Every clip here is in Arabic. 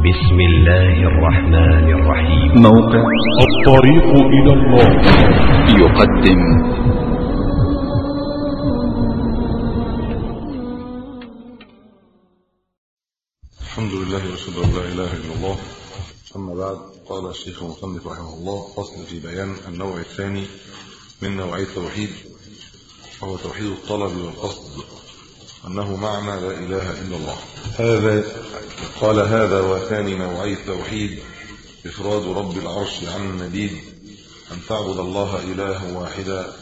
بسم الله الرحمن الرحيم. موقع الطريق إلى الله. يقدم. الحمد لله وأشهد أن لا إله إلا الله. أما بعد قال الشيخ المصنف رحمه الله فصل في بيان النوع الثاني من نوعي التوحيد وهو توحيد الطلب والقصد أنه معنى لا إله إلا الله. هذا قال هذا وثاني نوعي التوحيد إفراد رب العرش عن النديد أن تعبد الله إلها واحدا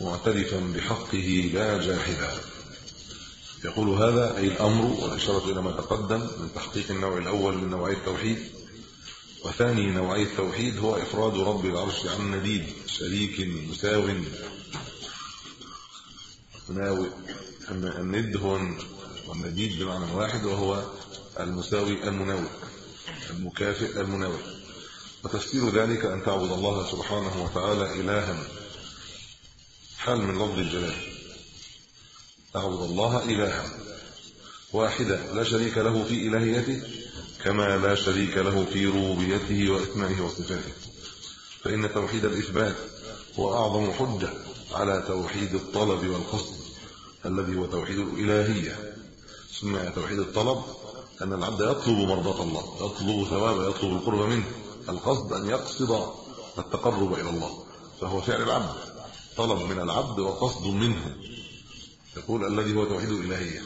معترفا بحقه لا جاحدا. يقول هذا أي الأمر والإشارة إلى ما تقدم من تحقيق النوع الأول من نوعي التوحيد. وثاني نوعي التوحيد هو إفراد رب العرش عن نديد شريك مساو. مناوئ الند هو النديد بمعنى واحد وهو المساوي المناوئ المكافئ المناوئ وتفسير ذلك أن تعبد الله سبحانه وتعالى إلها حال من لفظ الجلال. تعبد الله إلها واحدا لا شريك له في إلهيته كما لا شريك له في ربوبيته واسمائه وصفاته. فإن توحيد الإثبات هو أعظم حجة على توحيد الطلب والقصد الذي هو توحيد الإلهية. سمع توحيد الطلب أن العبد يطلب مرضاة الله يطلب ثوابه يطلب القرب منه. القصد أن يقصد التقرب إلى الله فهو فعل العبد. طلب من العبد وقصد منه. يقول الذي هو توحيد الإلهية.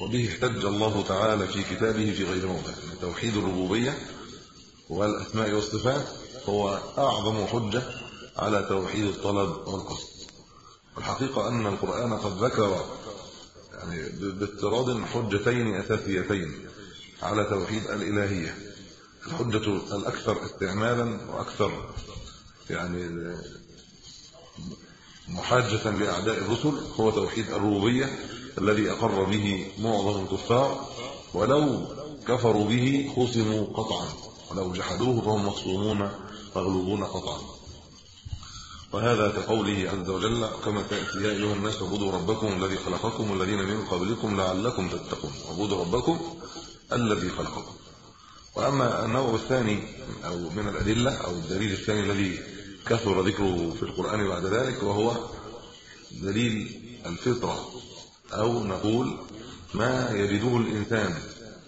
وبه احتج الله تعالى في كتابه في غير موضع توحيد الربوبية والأسماء والصفات هو أعظم حجة على توحيد الطلب والقصد. والحقيقة أن القرآن قد ذكر يعني باضطراد حجتين اساسيتين على توحيد الإلهية. الحجة الأكثر استعمالا وأكثر يعني محاجة لأعداء الرسل هو توحيد الربوبية الذي أقر به معظم الكفار ولو كفروا به خصموا قطعا ولو جحدوه فهم مخصومون مغلوبون قطعا. وهذا كقوله عز وجل كما تأتي يا أيها الناس اعبدوا ربكم الذي خلقكم والذين من قبلكم لعلكم تتقون. اعبدوا ربكم الذي خلقكم. وأما النوع الثاني أو من الأدلة أو الدليل الثاني الذي كثر ذكره في القرآن بعد ذلك وهو دليل الفطرة. أو نقول ما يجده الإنسان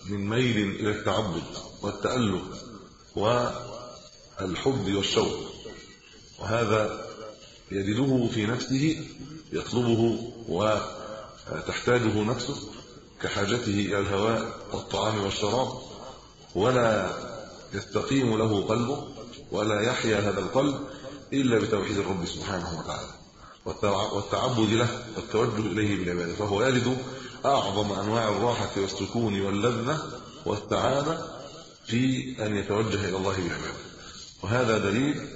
من ميل إلى التعبد والتألق والحب والشوق. وهذا يجده في نفسه يطلبه وتحتاجه نفسه كحاجته إلى الهواء والطعام والشراب. ولا يستقيم له قلبه ولا يحيا هذا القلب إلا بتوحيد الرب سبحانه وتعالى والتعبد له والتوجه إليه بالعباده فهو يجد أعظم أنواع الراحة والسكون واللذة والسعادة في أن يتوجه إلى الله بالعباده وهذا دليل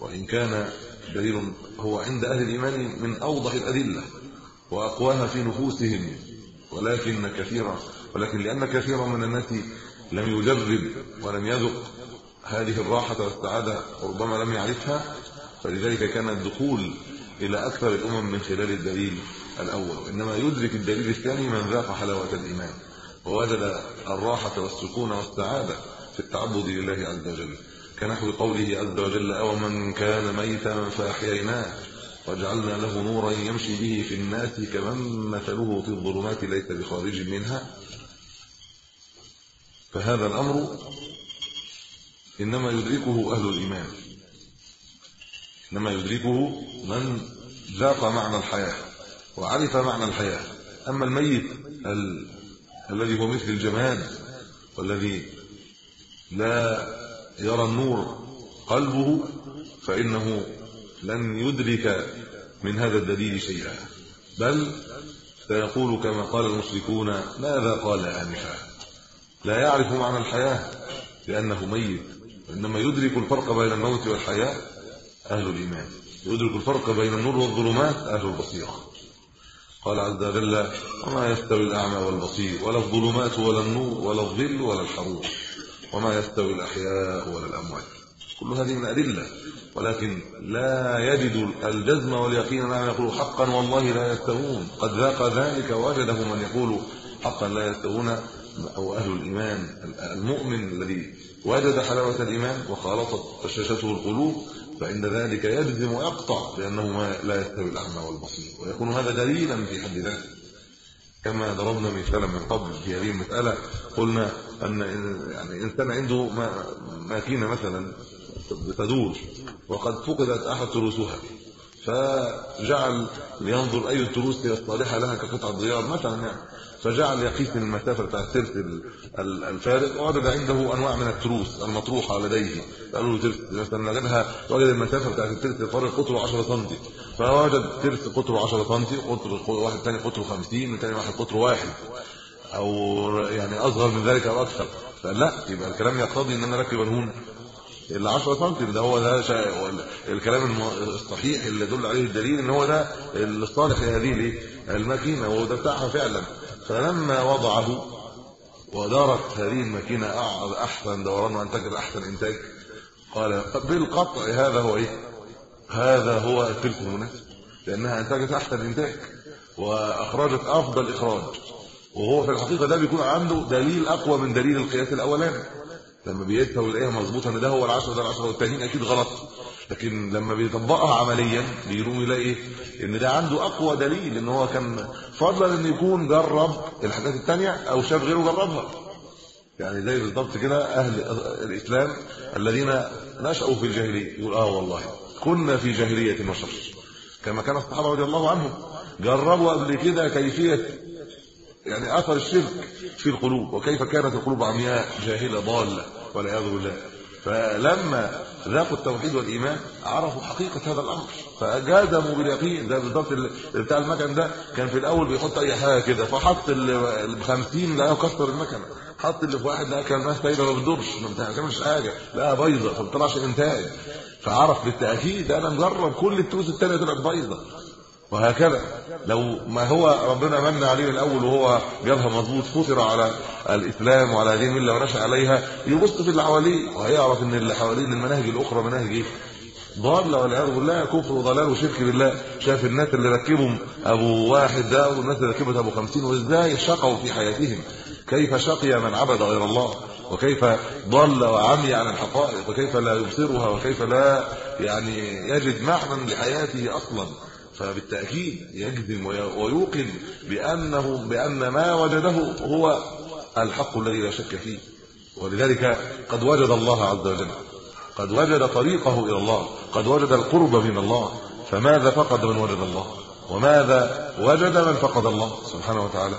وإن كان دليل هو عند أهل الإيمان من أوضح الأدلة وأقواها في نفوسهم ولكن كثيرا ولكن لأن كثيرا من الناس لم يجرب ولم يذق هذه الراحة والسعادة وربما لم يعرفها فلذلك كان الدخول إلى أكثر الأمم من خلال الدليل الأول. وانما يدرك الدليل الثاني من ذاق حلاوة الإيمان ووجد الراحة والسكون والسعادة في التعبد لله عز وجل. كنحو قوله عز وجل أو من كان ميتا فاحييناه وجعلنا له نورا يمشي به في الناس كمن مثله في الظلمات ليس بخارج منها. فهذا الأمر إنما يدركه أهل الإيمان. إنما يدركه من ذاق معنى الحياة وعرف معنى الحياة. أما الميت ال... الذي هو مثل الجماد والذي لا يرى النور قلبه فإنه لن يدرك من هذا الدليل شيئا. بل سيقول كما قال المشركون ماذا قال آنفا؟ لا يعرف معنى الحياة لأنه ميت. إنما يدرك الفرق بين الموت والحياة أهل الإيمان. يدرك الفرق بين النور والظلمات أهل البصيرة. قال عز وجل وما يستوي الأعمى والبصير ولا الظلمات ولا النور ولا الظل ولا الحرور وما يستوي الأحياء ولا الأموات. كل هذه من أدلة. ولكن لا يجد الجزم واليقين نعم يقول حقا والله لا يستوون. قد ذاق ذلك وجده من يقول حقا لا يستوون. أو أهل الإيمان المؤمن الذي وجد حلاوة الإيمان وخالطت بشاشته القلوب فإن ذلك يجزم ويقطع بأنه ما لا يستوي الاعمى والبصير. ويكون هذا دليلا في حد ذاته. كما ضربنا مثالا من قبل في هذه المسألة قلنا أن يعني إنسان عنده ماكينه مثلا بتدور. وقد فقدت أحد تروسها. فجعل لينظر أي التروس هي الصالحة لها كقطعة غيار مثلا يعني. فجعل يقيس المسافة بتاع الترس الفارغ ووجد عنده أنواع من التروس المطروحة لديه. قالوا له ترس مثلا وجدها وجد المسافة بتاعت الترس الفارغ قطره 10 سم فوجد ترس قطره 10 سم قطر واحد ثاني قطره 50 وثاني واحد قطره واحد. أو يعني أصغر من ذلك أو أكثر. فلا يبقى الكلام يقتضي إن أنا أركب هون ال 10 سم ده هو ده الكلام الصحيح اللي يدل عليه الدليل إن هو ده الصالح لهذه الماكينة وده بتاعها فعلا. فلما وضعه ودارت هذه الماكينة أحسن دوران وانتجت أحسن إنتاج قال بالقطع هذا هو إيه؟ هذا هو التلك المناسب لأنها انتجت أحسن إنتاج وأخرجت أفضل إخراج. وهو في الحقيقة ده بيكون عنده دليل أقوى من دليل القياس الأولاني. لما بيقيسها ويلاقيها مظبوطة إن ده هو ال10 ده ال10 والتانيين أكيد غلط. لكن لما بيطبقها عمليا بيقوم يلاقي إيه إن ده عنده أقوى دليل إن هو كان فضلا إن يكون جرب الحاجات الثانية أو شاف غيره جربها. يعني زي بالضبط كده أهل الإسلام الذين نشأوا في الجاهلية. يقول آه والله كنا في جاهلية وشر. كما كان الصحابة رضي الله عنهم. جربوا قبل كده كيفية يعني اثر الشرك في القلوب وكيف كانت القلوب عمياء جاهلة ضالة والعياذ بالله. فلما ذاقوا التوحيد والإيمان عرفوا حقيقة هذا الأمر. فجازموا باليقين. ده بالظبط بتاع المكن ده كان في الأول بيحط أي حاجة كده. فحط ال 50 لقاه كسر المكنة. حط اللي في واحد لقى كان الناس سايبه ما بتدورش ما بتعملش حاجة. لا بايظه فما طلعش إنتاج. فعرف بالتأكيد أنا مجرب كل التوز الثانية طلعت بايظه وهكذا. لو ما هو ربنا من عليه الأول وهو جابها مظبوط فطر على الإسلام وعلى هذه الملة ونشأ عليها يبص في اللي حواليه وهيعرف إن اللي حواليه المناهج الأخرى مناهج إيه؟ ضالة والعياذ بالله كفر وضلال وشرك بالله. شاف الناس اللي ركبهم أبو واحد ده والناس اللي ركبت أبو 50 وإزاي شقوا في حياتهم؟ كيف شقي من عبد غير الله؟ وكيف ضل وعمي عن الحقائق؟ وكيف لا يبصرها؟ وكيف لا يعني يجد معنى لحياته أصلا؟ فبالتأكيد يجزم ويوقن بأنه بأن ما وجده هو الحق الذي لا شك فيه. ولذلك قد وجد الله عز وجل قد وجد طريقه إلى الله قد وجد القرب من الله فماذا فقد من وجد الله؟ وماذا وجد من فقد الله سبحانه وتعالى؟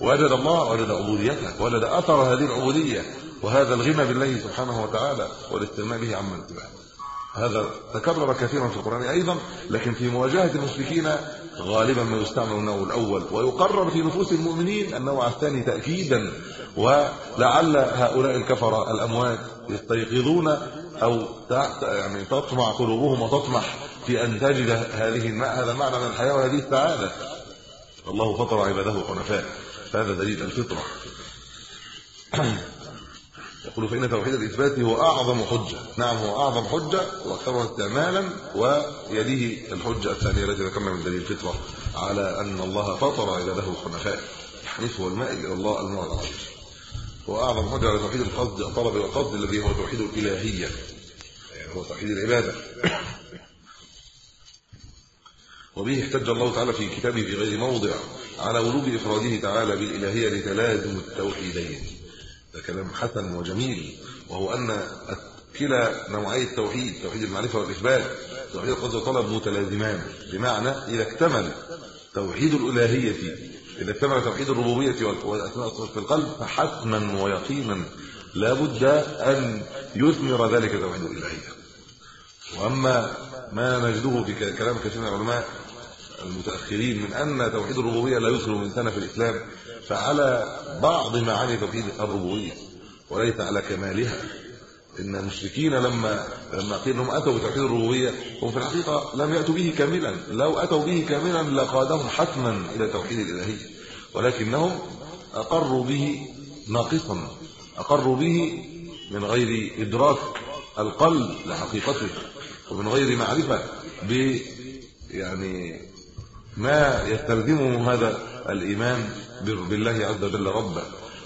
وجد الله وجد عبوديته وجد أثر هذه العبودية وهذا الغنى بالله سبحانه وتعالى والاستغناء به عمن اتباعه. هذا تكرر كثيرا في القرآن أيضا لكن في مواجهة المشركين غالبا ما يستعمل النوع الأول. ويقرر في نفوس المؤمنين النوع الثاني تأكيدا. ولعل هؤلاء الكفر الأموات يستيقظون أو يعني تطمع قلوبهم وتطمح في أن تجد هذه هذا المعنى من الحياة وهذه السعادة. الله فطر عباده حنفاء. فهذا دليل الفطرة. يقول فإن توحيد الإثبات هو أعظم حجة. نعم هو أعظم حجة وأكثرها استعمالا ويليه الحجة الثانية التي ذكرنا من دليل الفطرة على أن الله فطر عباده حنفاء الحنيف هو المائل إلى الله المعرض عنه هو أعظم حجة على توحيد القصد الطلب والقصد الذي هو توحيد الإلهية يعني هو توحيد العبادة. وبه احتج الله تعالى في كتابه في غير موضع على وجوب إفراده تعالى بالإلهية لتلازم التوحيدين. ده كلام حسن وجميل وهو أن كلا نوعي التوحيد توحيد المعرفة والإثبات توحيد القدر والطلب متلازمان بمعنى إذا اكتمل توحيد الالوهيه إذا اكتمل توحيد الربوبية والأسماء والصفات في القلب فحتما ويقينا لابد أن يثمر ذلك توحيد الالوهيه وأما ما نجده في كلام كثير من العلماء المتأخرين من أن توحيد الربوبية لا يدخل الإنسان في الإسلام فعلى بعض معاني توحيد الربوبية وليس على كمالها. إن المشركين لما لما قيل لهم أتوا بتوحيد الربوبية هم في الحقيقة لم يأتوا به كاملا. لو أتوا به كاملا لقادهم حتما إلى توحيد الالهيه ولكنهم أقروا به ناقصا. أقروا به من غير إدراك القلب لحقيقته ومن غير معرفة ب يعني ما يستلزمه هذا الإيمان. بالله عز وجل ربا.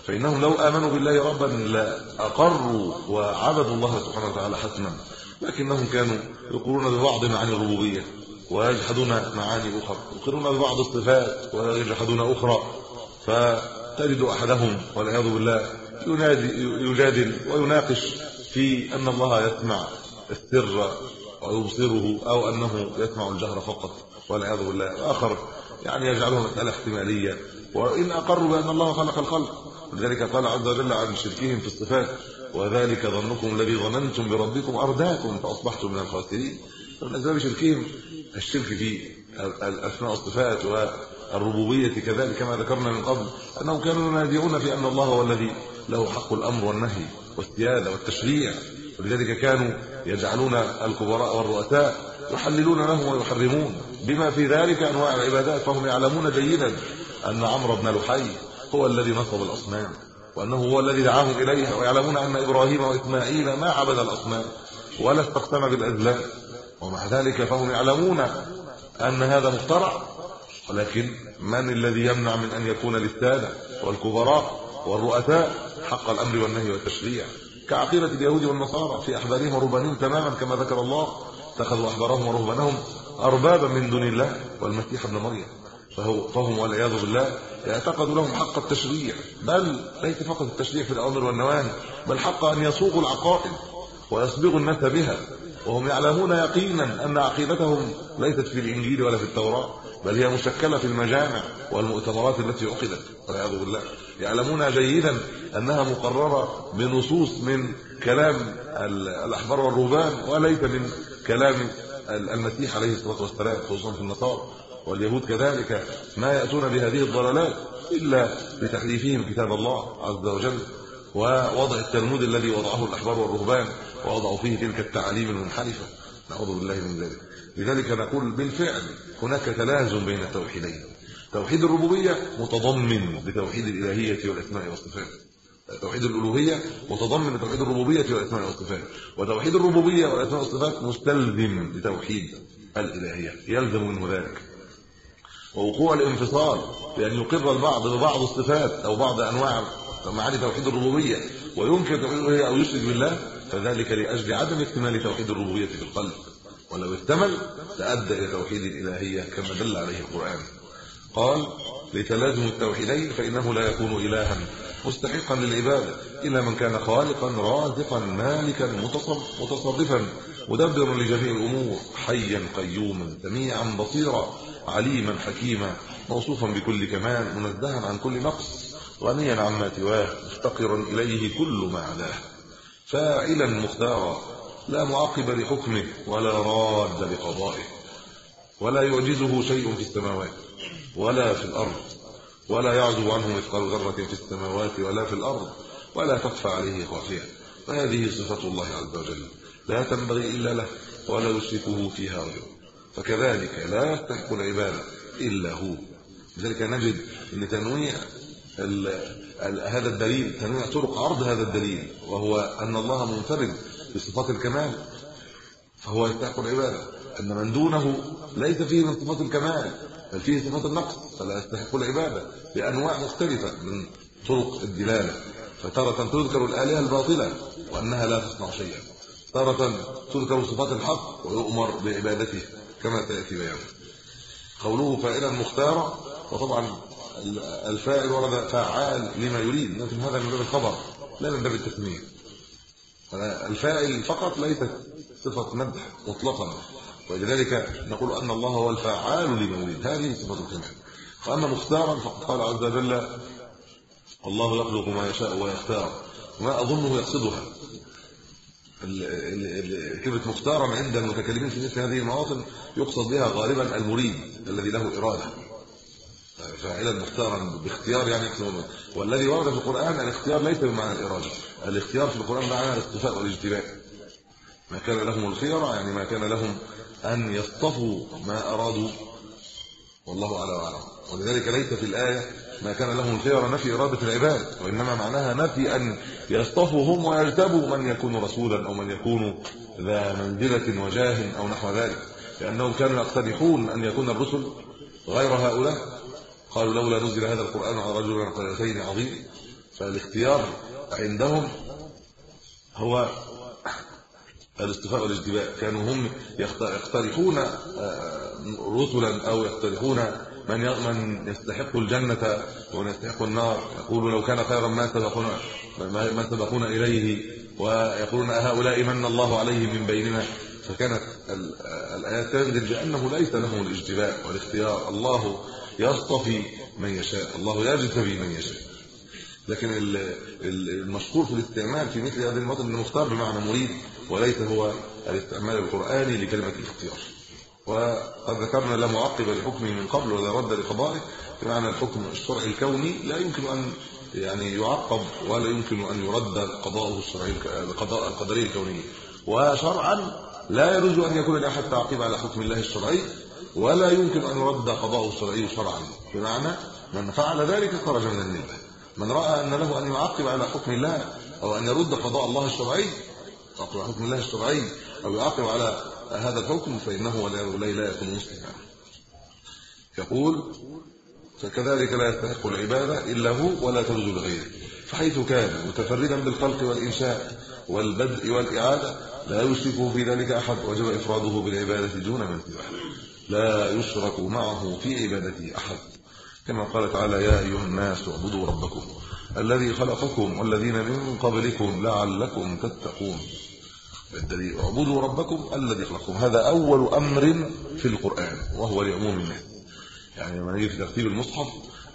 فإنهم لو آمنوا بالله ربا لأقروا وعبدوا الله سبحانه وتعالى حسنا لكنهم كانوا يقولون ببعض معاني الربوبية ويجحدون معاني أخرى. يقرون ببعض الصفات ويجحدون أخرى. فتجد أحدهم والعياذ بالله ينادي يجادل ويناقش في أن الله يسمع السر ويبصره أو أنه يسمع الجهر فقط والعياذ بالله. اخر يعني يجعلها مسألة احتمالية. وإن أقروا بأن الله خلق الخلق. لذلك قال عز وجل عن شركهم في الصفات وذلك ظنكم الذي ظننتم بربكم ارداكم فأصبحتم من الخاسرين. من أسباب شركهم الشرك في الأسماء والصفات والربوبية كذلك كما ذكرنا من قبل أنهم كانوا ينادعون في أن الله هو الذي له حق الأمر والنهي والسياده والتشريع. ولذلك كانوا يجعلون الكبراء والرؤساء يحللون لهم ويحرمون. بما في ذلك أنواع العبادات فهم يعلمون جيدا أن عمرو بن لحي هو الذي نصب الأصنام وأنه هو الذي دعاهم إليها ويعلمون أن إبراهيم وإسماعيل ما عبد الأصنام ولا استقسم بالأزلام. ومع ذلك فهم يعلمون أن هذا مخترع. ولكن من الذي يمنع من أن يكون للسادة والكبراء والرؤساء حق الأمر والنهي والتشريع؟ كعقيدة اليهود والنصارى في أحبارهم ورهبانهم تماما كما ذكر الله اتخذوا أحبارهم ورهبانهم أربابا من دون الله والمسيح ابن مريم. فهو فهم والعياذ بالله يعتقد لهم حق التشريع بل ليس فقط التشريع في الامر والنواهي بل حق أن يصوغوا العقائد ويصبغوا الناس بها وهم يعلمون يقينا أن عقيدتهم ليست في الإنجيل ولا في التوراة بل هي مشكلة في المجامع والمؤتمرات التي عقدت والعياذ بالله. يعلمون جيدا أنها مقررة بنصوص من كلام الأحبار والرهبان وليس من كلام المسيح عليه الصلاة والسلام خصوصا في النصارى. واليهود كذلك ما يأتون بهذه الضلالات إلا بتحريفهم كتاب الله عز وجل ووضع التلمود الذي وضعه الأحبار والرهبان ووضعوا فيه تلك التعاليم المنحرفة. نعوذ بالله من ذلك. لذلك نقول بالفعل هناك تلازم بين التوحيدين. توحيد الربوبية متضمن لتوحيد الإلهية والأسماء والصفات. توحيد الألوهية متضمن لتوحيد الربوبية والأسماء والصفات. وتوحيد الربوبية والأسماء والصفات مستلزم لتوحيد الإلهية. يلزم منه ذلك. ووقوع الانفصال بأن يقر البعض ببعض الصفات أو بعض أنواع معاني توحيد الربوبية وينكر توحيد الالوهيه أو يشرك بالله فذلك لأجل عدم اكتمال توحيد الربوبية في القلب. ولو اكتمل لأدى إلى توحيد الإلهية كما دل عليه القرآن. قال لتلازم التوحيدين فإنه لا يكون الها مستحقا للعبادة إلا من كان خالقا رازقا مالكا متصرفا مدبرا لجميع الأمور حيا قيوما سميعا بصيرا. عليما حكيما موصوفا بكل كمال منزها عن كل نقص غنيا عما سواه مفتقرا إليه كل ما عداه. فاعلا مختارا لا معقب لحكمه ولا راد لقضائه. ولا يعجزه شيء في السماوات ولا في الأرض. ولا يعزب عنه مثقال ذرة في السماوات ولا في الأرض. ولا تخفى عليه خافية. فهذه صفة الله عز وجل. لا تنبغي إلا له ولا يشركه فيها غيره فكذلك لا يستحق العبادة إلا هو. لذلك نجد إن تنويع هذا الدليل تنويع طرق عرض هذا الدليل وهو أن الله منفرد بصفات الكمال فهو يستحق العبادة. أن من دونه ليس فيه من صفات الكمال بل فيه صفات النقص فلا يستحق العبادة بأنواع مختلفة من طرق الدلالة. فتره تذكر الآلهة الباطلة وأنها لا تصنع شيئا. تارة تذكر صفات الحق ويؤمر بعبادته. كما تأتي بيانه قوله فاعلا مختارا وطبعا الفاعل ورد فعال لما يريد لكن هذا من باب الخبر لا من باب التسميه الفاعل فقط ليست صفة مدح مطلقا ولذلك نقول أن الله هو الفعال لما يريد. هذه صفة الكمال. واما مختارا فقد قال عز وجل الله يخلق ما يشاء ويختار. ما أظنه يقصدها. كلمة مختارا عند المتكلمين في مثل هذه المواطن يقصد بها غالبا المريد الذي له إرادة. فاعلا مختارا باختيار يعني والذي ورد في القرآن الاختيار ليس بمعنى الإرادة. الاختيار في القرآن معناه الاصطفاء والاجتباء ما كان لهم الخيرة يعني ما كان لهم أن يصطفوا ما أرادوا. والله وأعلم. ولذلك ليس في الآية ما كان لهم الخير نفي إرادة العباد وإنما معناها نفي أن يصطفوا هم ويرتبوا من يكون رسولا أو من يكون ذا منزلة وجاه أو نحو ذلك. لأنهم كانوا يقترحون أن يكون الرسل غير هؤلاء. قالوا لولا نزل هذا القرآن على رجل من قريتين عظيم فالاختيار عندهم هو الاصطفاء والإجتباء. كانوا هم يقترحون آه، رسلا أو يقترحون من من يستحق الجنة ومن يستحق النار يقول لو كان خيرا ما سبقونا ما سبقونا إليه ويقولون هؤلاء من الله عليهم من بيننا فكانت الآيات تنزل بأنه ليس لهم الاجتباء والاختيار. الله يصطفي من يشاء. الله يجتبي من يشاء. لكن المشكور في الاستعمال في مثل هذه المواطن انه مختار بمعنى مريد وليس هو الاستعمال القرآني لكلمة الاختيار. وقد ذكرنا لا معقب لحكمه من قبل ولا رد لقضائه بمعنى الحكم الشرعي الكوني لا يمكن أن يعني يعقب ولا يمكن أن يرد قضاؤه الشرعي القضاء القدري الكوني وشرعا لا يجوز أن يكون لأحد تعقيب على حكم الله الشرعي ولا يمكن أن يرد قضاؤه الشرعي شرعا. بمعنى من فعل ذلك خرج من المله من رأى أن له أن يعقب على حكم الله أو أن يرد قضاء الله الشرعي على حكم الله الشرعي أو يعقب على هذا الحكم فإنه ولا لا يكون مسلما يقول فكذلك لا يستحق العبادة إلا هو ولا تجوز لغيره فحيث كان متفردا بالخلق والإنشاء والبدء والإعادة لا يشرك في ذلك أحد وجب إفراده بالعبادة دون من سواه. لا يشرك معه في عبادته أحد. كما قال تعالى يا أيها الناس اعبدوا ربكم الذي خلقكم والذين من قبلكم لعلكم تتقون. الدليل اعبدوا ربكم الذي خلقكم. هذا أول أمر في القرآن وهو لعموم الناس. يعني لما نيجي في ترتيب المصحف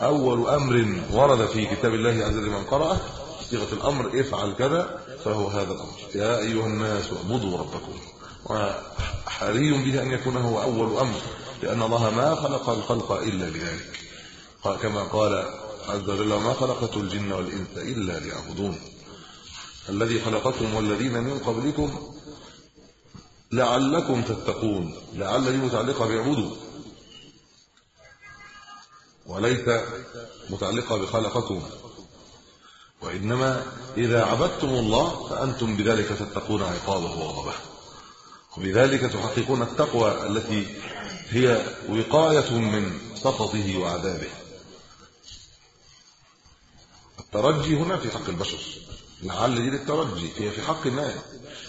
أول أمر ورد في كتاب الله عز وجل من قرأه صيغة الأمر افعل كذا فهو هذا الأمر. يا أيها الناس اعبدوا ربكم. وحري به أن يكون هو أول أمر لأن الله ما خلق الخلق إلا لذلك كما قال عز وجل ما خلقت الجن والإنس إلا ليعبدون. الذي خلقكم والذين من قبلكم لعلكم تتقون لعل دي متعلقه بعبودوا وليس متعلقه بخلقكم. وإنما إذا عبدتم الله فأنتم بذلك تتقون عقابه وغضبه وبذلك تحققون التقوى التي هي وقاية من سخطه وعذابه. الترجي هنا في حق البشر. لعل دي للترجي هي في حق الناس.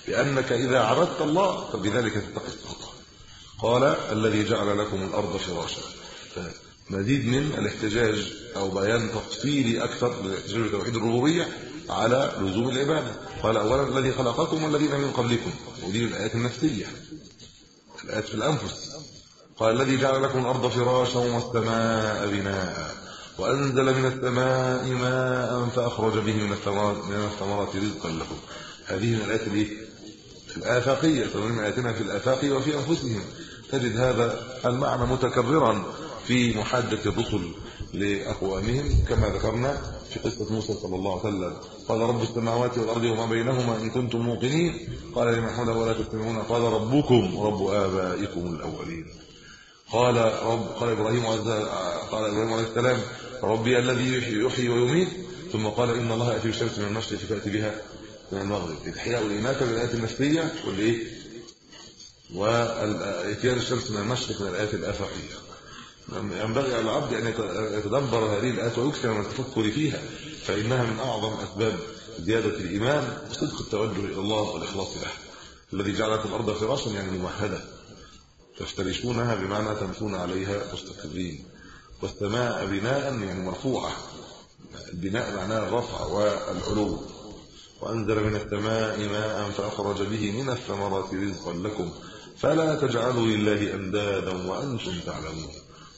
لانك إذا عبدت الله فبذلك تتقي السخط قال الذي جعل لكم الأرض فراشا. مزيد من الاحتجاج أو بيان تفصيلي أكثر لاحتجاج توحيد الربوبية على لزوم العبادة. قال اولا الذي خلقكم والذين من قبلكم. ودي الآيات النفسية. الآيات في الأنفس. قال الذي جعل لكم الأرض فراشا والسماء بناء. وأنزل من السماء ماء فأخرج به من الثمرات من الثمرات رزقا لكم هذه من الآيات الايه الآفاقية تمام آياتنا في الافاق وفي أنفسهم. تجد هذا المعنى متكررا في محاجه الرسل لأقوامهم كما ذكرنا في قصة موسى صلى الله عليه وسلم. قال رب السماوات والأرض وما بينهما إن كنتم موقنين. قال لمن حوله ولا تستمعون قال ربكم رب آبائكم الأولين. قال رب قال إبراهيم قال إبراهيم عليه السلام ربي الذي يحيي ويميت. ثم قال إن الله يأتي بالشمس من المشرق فاتي بها من المغرب. الاحياء والاماته بالآيات النفسيه والإيه؟ واتيان الشمس من المشرق من الآيات الأفقية. ينبغي على العبد أن يتدبر هذه الآيات ويكثر من التفكر فيها فإنها من أعظم أسباب زيادة الإيمان وصدق التوجه إلى الله والإخلاص له الذي جعل لكم الأرض فراشا يعني ممهدة. تفترشونها بمعنى تمشون عليها مستقرين. والسماء بناء يعني مرفوعة. البناء معناه الرفع والعلو. وأنزل من السماء ماء فأخرج به من الثمرات رزقا لكم. فلا تجعلوا لله أندادا وأنتم تعلمون.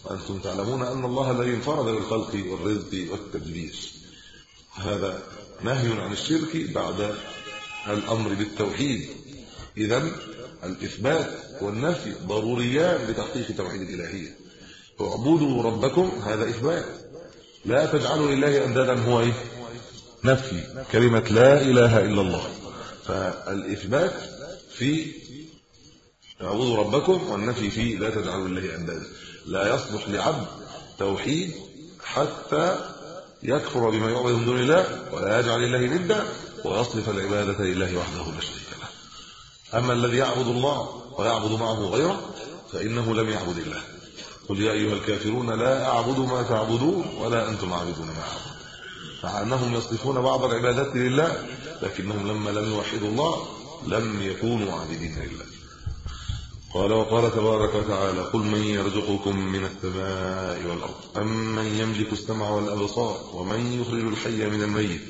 وأنتم تعلمون أن الله الذي انفرد بالخلق والرزق والتدبير. هذا نهي عن الشرك بعد الأمر بالتوحيد. اذا الإثبات والنفي ضروريان لتحقيق توحيد الإلهية. اعبدوا ربكم هذا اثبات لا تجعلوا لله أندادا هو إيه؟ نفي كلمة لا إله إلا الله. فالاثبات في اعبدوا ربكم والنفي في لا تجعلوا لله أندادا. لا يصلح لعبد توحيد حتى يكفر بما يعبد من دون الله ولا يجعل لله ندا ويصرف العبادة لله وحده لا شريك له. أما الذي يعبد الله ويعبد معه غيره فإنه لم يعبد الله. قل يا أيها الكافرون لا أعبد ما تعبدون ولا أنتم عابدون ما أعبد. مع انهم يصرفون بعض العبادات لله لكنهم لما لم يوحدوا الله لم يكونوا عابدين لله. قال وقال تبارك وتعالى قل من يرزقكم من السماء والأرض أم من يملك السمع والأبصار ومن يخرج الحي من الميت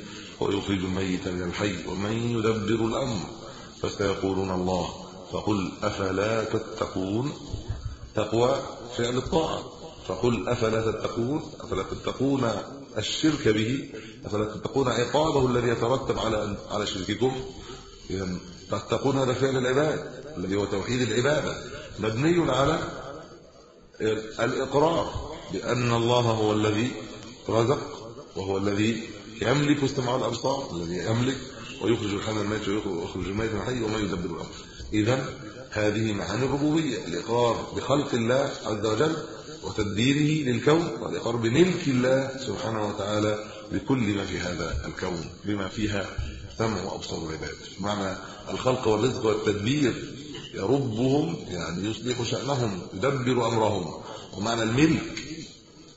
ويخرج الميت من الحي ومن يدبر الأمر فسيقولون الله فقل أفلا تتقون؟ تقوى فعل الطاعة. فقل أفلا تتقون؟ أفلا تتقون الشرك به؟ أفلا تتقون عقابه الذي يترتب على على شرككم اذا تتقون هذا فعل العباد الذي هو توحيد العبادة. مبني على الإقرار بأن الله هو الذي رزق وهو الذي يملك السمع والابصار الذي يملك ويخرج الحي من الميت ويخرج الميت الحي وما يدبر الأمر. إذا هذه معاني الربوبية الإقرار بخلق الله عز وجل وتدبيره للكون والإقرار بملك الله سبحانه وتعالى بكل ما في هذا الكون بما فيها سمع وأبصار العباد. معنى الخلق والرزق والتدبير يربهم يعني يصلح شأنهم يدبر أمرهم. ومعنى الملك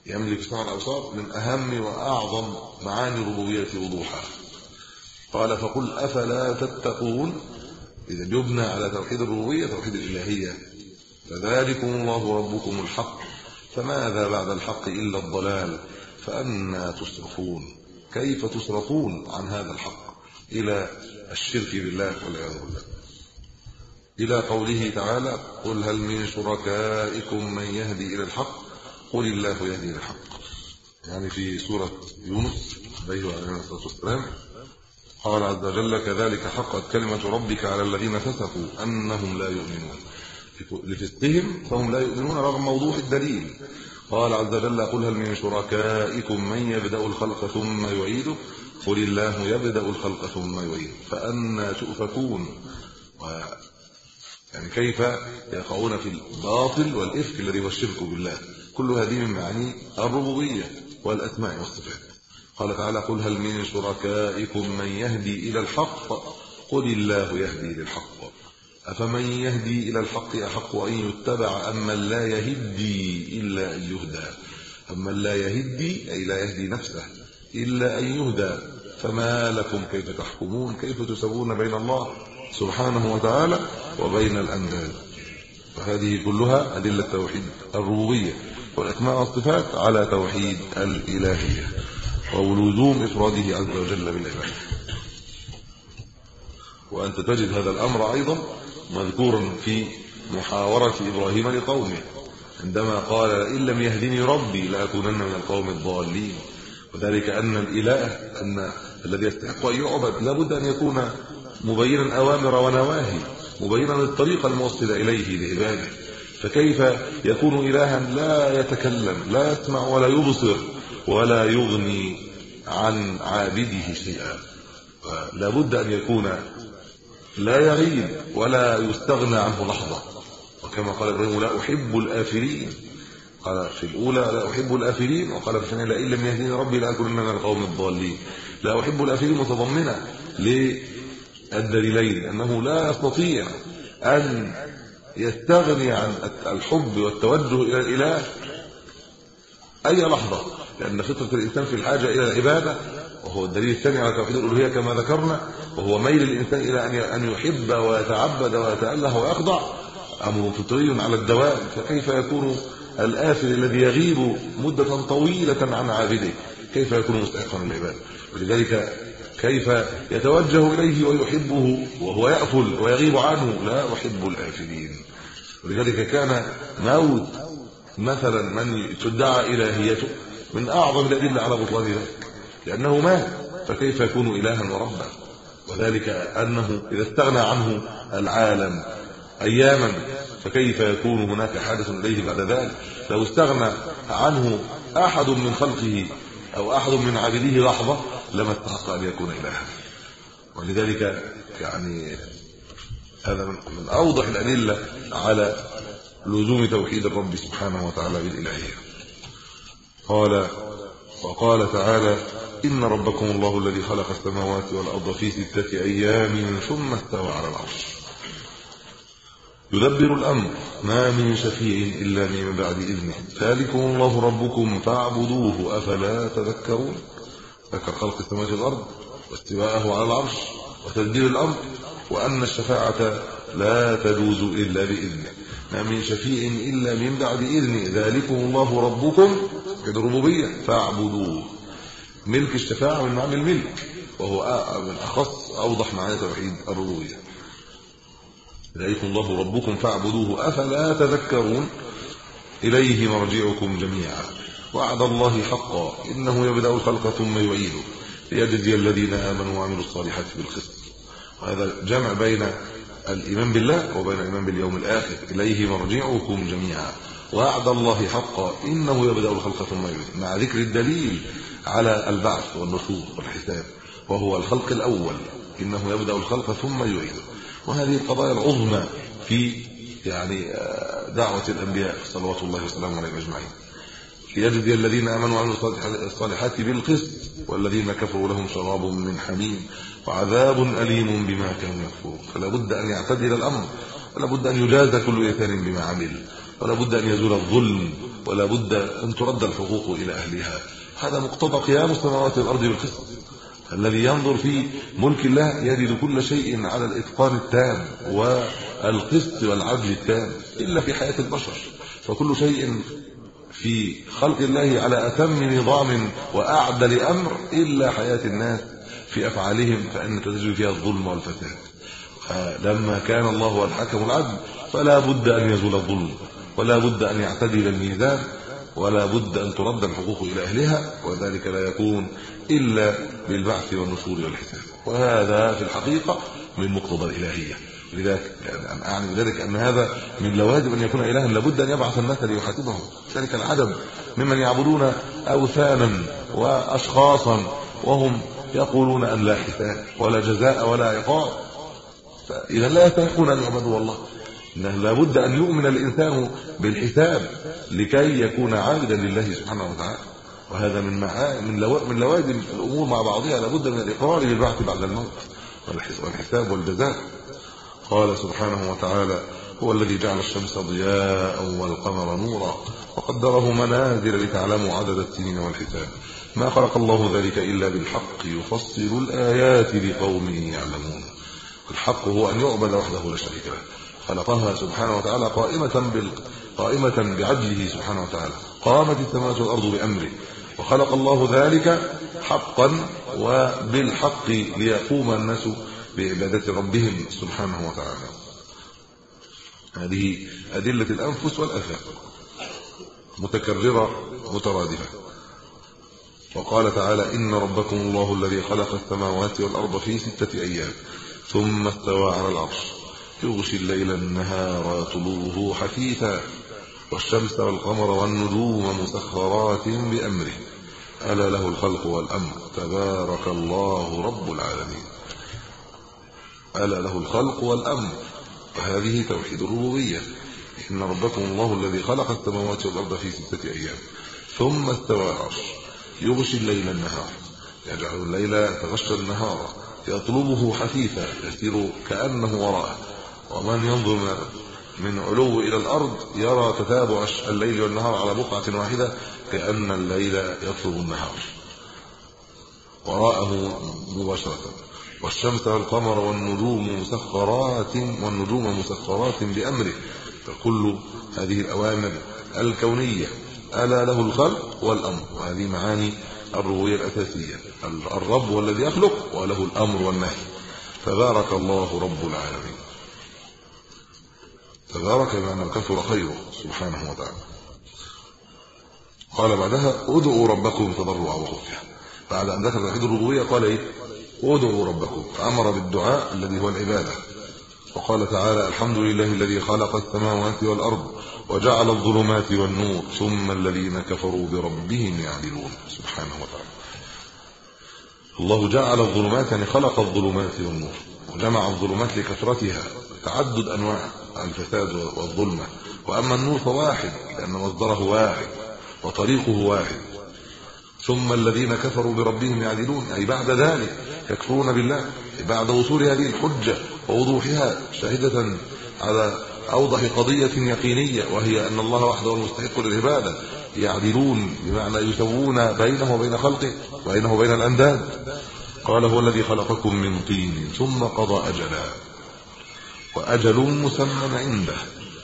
يملك سمع الأبصار من أهم وأعظم معاني الربوبية وضوحا قال فقل أفلا تتقون؟ إذا يبنى على توحيد الربوبية توحيد الإلهية. فذلكم الله ربكم الحق. فماذا بعد الحق إلا الضلال؟ فأنا تصرفون. كيف تصرفون عن هذا الحق؟ إلى الشرك بالله والعياذ بالله. إلى قوله تعالى قل هل من شركائكم من يهدي إلى الحق؟ قل الله يهدي إلى الحق. يعني في سورة يونس عليه الصلاة والسلام. قال عز وجل كذلك حقت كلمة ربك على الذين فسقوا أنهم لا يؤمنون. لفسقهم فهم لا يؤمنون رغم موضوع الدليل. قال عز وجل قل هل من شركائكم من يبدأ الخلق ثم يعيده؟ قل الله يبدأ الخلق ثم يعيده. فأنا تؤفكون. يعني كيف يقعون في الباطل والإفك الذي هو الشرك بالله. كل هذه من معاني الربوبية والأسماء والصفات. قال تعالى قل هل من شركائكم من يهدي إلى الحق؟ قل الله يهدي للحق. أفمن يهدي إلى الحق أحق أن يتبع من لا يهدي إلا أن يهدى؟ اما لا يهدي أي لا يهدي نفسه إلا أن يهدى. فما لكم كيف تحكمون؟ كيف تسوون بين الله سبحانه وتعالى وبين الانداد فهذه كلها أدلة توحيد الربوبية والأسماء والصفات على توحيد الإلهية. ولزوم إفراده عز وجل بالعباده وأنت تجد هذا الأمر أيضا مذكورا في محاورة إبراهيم لقومه عندما قال إن لم يهدني ربي لأكونن من القوم الضالين وذلك أن الإله أن الذي يستحق أن يعبد لابد أن يكون مبينا أوامر ونواهي مبينا الطريق الموصل إليه لعباده. فكيف يكون الها لا يتكلم لا يسمع ولا يبصر؟ ولا يغني عن عابده شيئا. لا بد أن يكون لا يغيب ولا يستغنى عنه لحظة. وكما قال إبراهيم لا أحب الافرين قال في الأولى لا أحب الافرين وقال في الثانية لئن لم يهديني ربي لأكونن من القوم الضالين. لا أحب الافرين متضمنة الدليلين انه لا يستطيع أن يستغني عن الحب والتوجه إلى الإله أي لحظة. لأن فطرة الإنسان في الحاجة إلى العبادة وهو الدليل الثاني على توحيد الألوهية كما ذكرنا وهو ميل الإنسان إلى أن أن يحب ويتعبد ويتأله ويخضع. أمر فطري على الدوام فكيف يكون الآثر الذي يغيب مدة طويلة عن عابده؟ كيف يكون مستحقا للعباده ولذلك كيف يتوجه إليه ويحبه وهو يأفل ويغيب عنه؟ لا أحب الآفلين. ولذلك كان موت مثلا من تدعى الهيته من أعظم الأدلة على بطلان ذلك لأنه مات فكيف يكون الها وربا؟ وذلك أنه إذا استغنى عنه العالم اياما فكيف يكون هناك حادث إليه بعد ذلك؟ لو استغنى عنه أحد من خلقه أو أحد من عبيده لحظة لما استحق أن يكون الها. ولذلك يعني هذا من أوضح الأدلة على لزوم توحيد الرب سبحانه وتعالى بالإلهية. قال وقال تعالى إن ربكم الله الذي خلق السماوات والأرض في ستة أيام ثم استوى على العرش. يدبر الأمر ما من شفيع إلا من بعد إذنه. ذلكم الله ربكم فاعبدوه أفلا تذكرون؟ ذكر خلق السماوات والأرض واستواءه على العرش وتدبير الأمر وأن الشفاعة لا تجوز إلا بإذنه. ما من شفيع إلا من بعد إذنه. ذلكم الله ربكم بالربوبيه فاعبدوه. ملك الشفاعة من معنى الملك وهو من أخص أوضح معاني توحيد الربوبية. ذلكم الله ربكم فاعبدوه أفلا تذكرون؟ إليه مرجعكم جميعا. وعد الله حقا إنه يبدأ الخلق ثم يعيده. ليجزي الذين آمنوا وعملوا الصالحات بالقسط. وهذا جمع بين الإيمان بالله وبين الإيمان باليوم الآخر. إليه مرجعكم جميعا. وعد الله حقا إنه يبدأ الخلق ثم يعيده مع ذكر الدليل على البعث والنشور والحساب وهو الخلق الأول إنه يبدأ الخلق ثم يعيده وهذه القضايا العظمى في يعني آه، دعوة الأنبياء صلوات الله وسلامه عليهم أجمعين. ليجزي الذين آمنوا وعملوا الصالحات بالقسط والذين كفروا لهم شراب من حميم وعذاب أليم بما كانوا يكفرون. فلا بد أن يعتدل الأمر ولا بد أن يجازى كل إنسان بما عمل. ولا بد أن يزول الظلم ولا بد أن ترد الحقوق إلى أهلها. هذا مقتضى قيام السماوات والأرض بالقسط. الذي ينظر في ملك الله يجد كل شيء على الإتقان التام والقسط والعدل التام إلا في حياة البشر. فكل شيء في خلق الله على أتم نظام وأعدل أمر إلا حياة الناس في أفعالهم فإن تجد فيها الظلم والفساد. لما كان الله الحكم العدل فلا بد أن يزول الظلم. ولا بد أن يعتدل الميزان ولا بد أن ترد الحقوق إلى أهلها وذلك لا يكون إلا بالبعث والنشور والحساب. وهذا في الحقيقة من مقتضى الإلهية. لذلك يعني أعني بذلك أن هذا من لوازم أن يكون الها. لابد أن يبعث الناس ليحاسبهم. ذلك العدم ممن يعبدون اوثانا واشخاصا وهم يقولون أن لا حساب ولا جزاء ولا عقاب. فإذا لا يستحقون أن يعبدوا الله. لابد أن يؤمن الإنسان بالحساب لكي يكون عابدا لله سبحانه وتعالى. وهذا من من. من لوازم الأمور مع بعضها لابد من الإقرار بالبعث بعد الموت والحساب والجزاء. قال سبحانه وتعالى هو الذي جعل الشمس ضياء والقمر نورا وقدره منازل لتعلموا عدد السنين والحساب. ما خلق الله ذلك إلا بالحق يفصل الآيات لقوم يعلمون. الحق هو أن يعبد وحده لا شريك له خلقها سبحانه وتعالى قائمة بال قائمة بعدله سبحانه وتعالى. قامت السماوات والأرض بأمره. وخلق الله ذلك حقا وبالحق ليقوم الناس بعبادة ربهم سبحانه وتعالى. هذه أدلة الأنفس والأفاق. متكررة مترادفة. وقال تعالى إن ربكم الله الذي خلق السماوات والأرض في ستة أيام ثم استوى على العرش. يغشي الليل النهار يطلبه حثيثا والشمس والقمر والنجوم مسخرات بأمره. ألا له الخلق والأمر. تبارك الله رب العالمين. ألا له الخلق والأمر. وهذه توحيد الربوبية. إن ربكم الله الذي خلق السماوات والأرض في ستة أيام. ثم استوى العرش. يغشي الليل النهار. يجعل الليل يتغشى النهار. يطلبه حثيثا. يسير كأنه وراءه. ومن ينظر من علو إلى الأرض يرى تتابع الليل والنهار على بقعة واحدة كأن الليل يطلب النهار. وراءه مباشرة. والشمس والقمر والنجوم مسخرات والنجوم مسخرات بأمره. فكل هذه الأوامر الكونية. ألا له الخلق والأمر. وهذه معاني الربوبيه الأساسية. الرب هو الذي يخلق وله الأمر والنهي. تبارك الله رب العالمين. تبارك بمعنى كثر خيره سبحانه وتعالى. قال بعدها ادعوا ربكم تضرعا وخفيا. بعد أن ذكر توحيد الربوبية قال إيه؟ ادعوا ربكم. فأمر بالدعاء الذي هو العبادة. وقال تعالى الحمد لله الذي خلق السماوات والأرض وجعل الظلمات والنور ثم الذين كفروا بربهم يعدلون سبحانه وتعالى. الله جعل الظلمات يعني خلق الظلمات والنور وجمع الظلمات لكثرتها. تعدد أنواع. الفساد والظلمه وأما النور فواحد لأن مصدره واحد وطريقه واحد. ثم الذين كفروا بربهم يعدلون أي بعد ذلك يكفرون بالله بعد وصول هذه الحجة ووضوحها شاهدة على أوضح قضية يقينية وهي أن الله وحده المستحق للعبادة. يعدلون بمعنى يسوون بينه وبين خلقه وبينه وبين الأنداد. قال هو الذي خلقكم من طين ثم قضى أجلا. وأجل مسمى عنده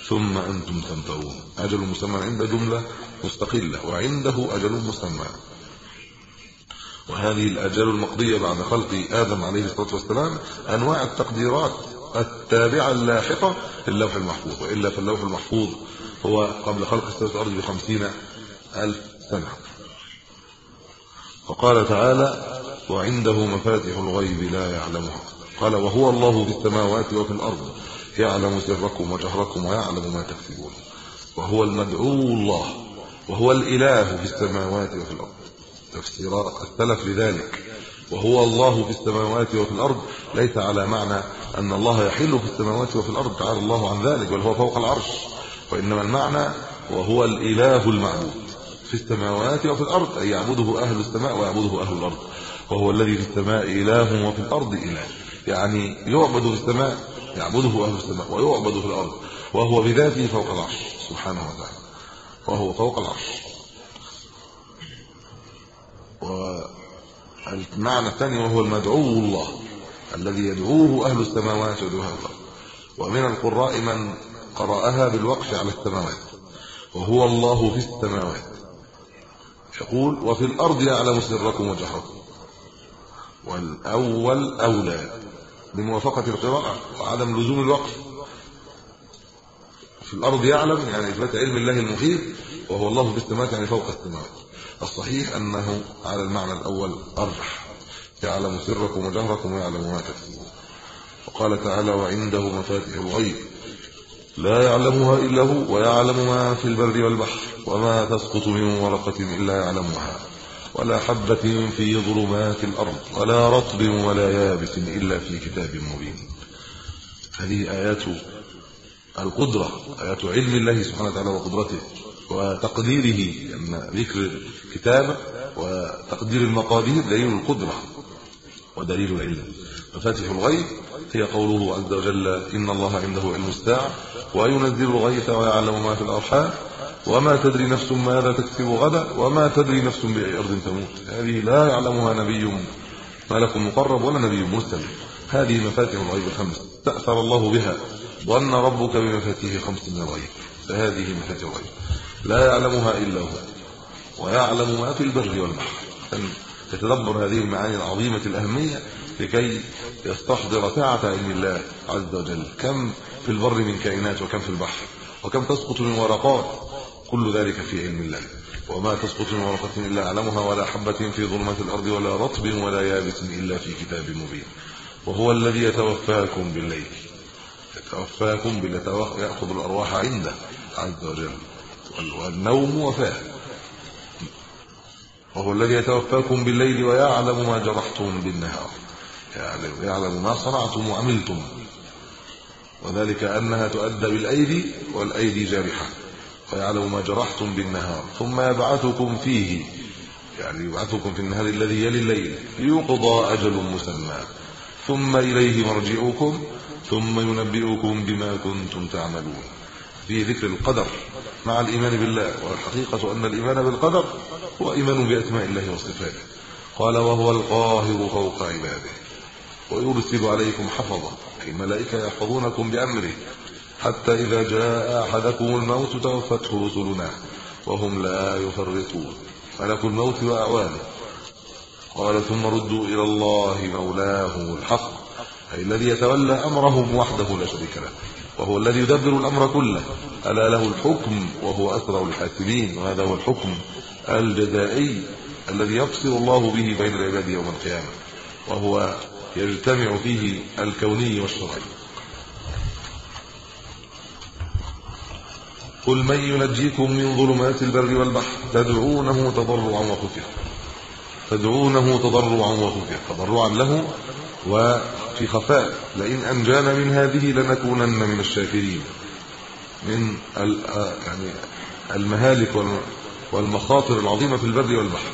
ثم أنتم تمترون أجل مسمى عنده جملة مستقلة وعنده أجل مسمى. وهذه الاجال المقضية بعد خلق آدم عليه الصلاة والسلام أنواع التقديرات التابعة اللاحقة للوح المحفوظ. وإلا فاللوح المحفوظ هو قبل خلق السماوات والأرض ب ألف سنة. وقال تعالى وعنده مفاتيح الغيب لا يعلمها قال وهو الله في السماوات وفي الأرض يعلم سركم وجهركم ويعلم ما تكسبون. وهو المدعو الله وهو الإله في السماوات وفي الأرض. تفسيرات السلف لذلك. وهو الله في السماوات وفي الأرض. ليس على معنى أن الله يحل في السماوات وفي الأرض تعالى الله عن ذلك بل هو فوق العرش. وإنما المعنى وهو الإله المعبود في السماوات وفي الأرض أي يعبده أهل السماء ويعبده أهل الأرض. وهو الذي في السماء إله وفي الأرض إله. يعني يعبد في السماء يعبده أهل السماء ويعبد في الأرض وهو بذاته فوق العرش سبحانه وتعالى وهو فوق العرش. والمعنى الثاني وهو المدعو الله الذي يدعوه أهل السماوات ويدعوه الأرض. ومن القراء من قرأها بالوقف على السماوات وهو الله في السماوات. يقول وفي الأرض يعلم سركم وجهركم والأول أولى. بموافقة القراءة وعدم لزوم الوقف. في الأرض يعلم يعني إثبات علم الله المحيط وهو الله في السماوات يعني فوق السماوات. الصحيح أنه على المعنى الأول أرجح. يعلم سركم وجهركم ويعلم ما تكسبون. وقال تعالى وعنده مفاتيح الغيب. لا يعلمها إلا هو ويعلم ما في البر والبحر وما تسقط من ورقة إلا يعلمها. ولا حبة في ظلمات الأرض ولا رطب ولا يابس إلا في كتاب مبين. هذه آيات القدرة آيات علم الله سبحانه وتعالى وقدرته وتقديره أن ذكر الكتابة وتقدير المقادير دليل القدرة ودليل العلم. مفاتيح الغيب هي قوله عز وجل إن الله عنده علم الساعة وينزل الغيث ويعلم ما في الأرحام وما تدري نفس ماذا تكسب غدا وما تدري نفس باي ارض تموت. هذه لا يعلمها نبي ملك مقرب ولا نبي مرسل. هذه مفاتيح الغيب الخمس. تاثر الله بها. ظن ربك بمفاتيح خمس من الغيب. فهذه مفاتيح الغيب. لا يعلمها إلا هو. ويعلم ما في البر والبحر. تتدبر هذه المعاني العظيمة الأهمية لكي يستحضر سعة علم الله عز وجل. كم في البر من كائنات وكم في البحر. وكم تسقط من ورقات. كل ذلك في علم الله. وما تسقط من ورقة إلا يعلمها ولا حبة في ظلمات الأرض ولا رطب ولا يابس إلا في كتاب مبين. وهو الذي يتوفاكم بالليل. يتوفاكم بالتوفى يأخذ الأرواح عنده. عز وجل. والنوم وفاه. وهو الذي يتوفاكم بالليل ويعلم ما جرحتم بالنهار. يعلم يعلم ما صنعتم وعملتم. وذلك أنها تؤدى بالأيدي والأيدي جارحة. ويعلم ما جرحتم بالنهار ثم يبعثكم فيه يعني يبعثكم في النهار الذي يلي الليل ليقضى أجل مسمى. ثم إليه مرجعكم ثم ينبئكم بما كنتم تعملون. في ذكر القدر مع الإيمان بالله والحقيقة أن الإيمان بالقدر هو إيمان بأسماء الله وصفاته. قال وهو القاهر فوق عباده. ويرسل عليكم حفظة أي ملائكة يحفظونكم بأمره. حتى إذا جاء أحدكم الموت توفته رسلنا وهم لا يفرطون ملك الموت وأعوانه. قال ثم ردوا إلى الله مولاهم الحق. أي الذي يتولى أمرهم وحده لا شريك له وهو الذي يدبر الأمر كله. ألا له الحكم وهو أسرع الحاسبين وهذا هو الحكم الجزائي الذي يفصل الله به بين العباد يوم القيامة وهو يجتمع فيه الكوني والشرعي. قل من ينجيكم من ظلمات البر والبحر تدعونه تضرعا وخفيا تدعونه تضرعا وخفيا تضرعا له وفي خفاء. لئن أنجانا من هذه لنكونن من الشاكرين. من يعني المهالك والمخاطر العظيمة في البر والبحر.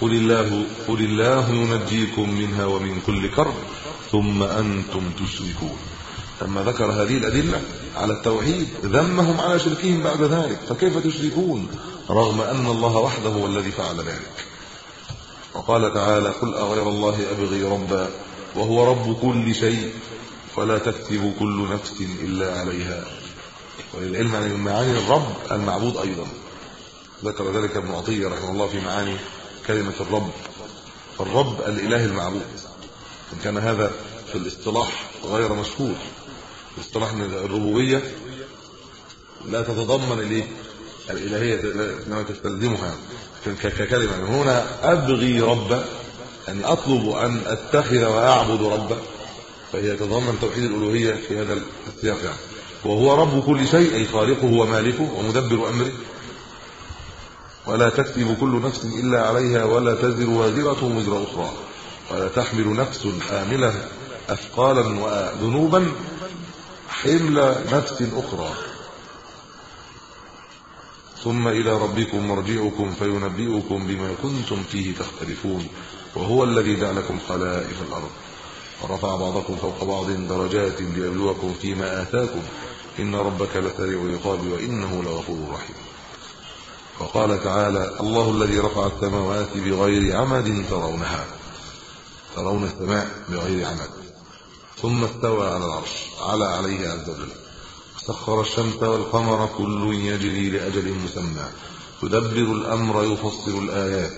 قل الله قل الله ينجيكم منها ومن كل كرب. ثم أنتم تشركون. لما ذكر هذه الأدلة على التوحيد ذمهم على شركهم بعد ذلك فكيف تشركون؟ رغم أن الله وحده هو الذي فعل ذلك. وقال تعالى قل أغير الله أبغي ربا وهو رب كل شيء ولا تكتب كل نفس إلا عليها. وللعلم عن معاني الرب المعبود أيضا. ذكر ذلك ابن عطية رحمه الله في معاني كلمة الرب. الرب الإله المعبود. إن كان هذا في الاصطلاح غير مشهور. الاصطلاح من الربوبية لا تتضمن الإيه؟ الإلهية إنما تستلزمها. ككلمة. هنا أبغي ربا يعني أطلب أن أتخذ وأعبد ربا فهي تتضمن توحيد الألوهية في هذا السياق يعني. وهو رب كل شيء أي خالقه ومالكه ومدبر أمره. ولا تكتب كل نفس إلا عليها ولا تزر وازرة وزر أخرى. ولا تحمل نفس حامله أثقالا وذنوبا حمل نفس أخرى. ثم إلى ربكم مرجعكم فينبئكم بما كنتم فيه تختلفون وهو الذي جعلكم خلائف الأرض. ورفع بعضكم فوق بعض درجات ليبلوكم فيما آتاكم. إن ربك لسريع العقاب وإنه لغفور رحيم. وقال تعالى الله الذي رفع السماوات بغير عمد ترونها. ترون السماء بغير عمد. ثم استوى على العرش على عليه عز وجل. سخر الشمس والقمر كل يجري لأجل مسمى. يدبر الأمر يفصل الآيات.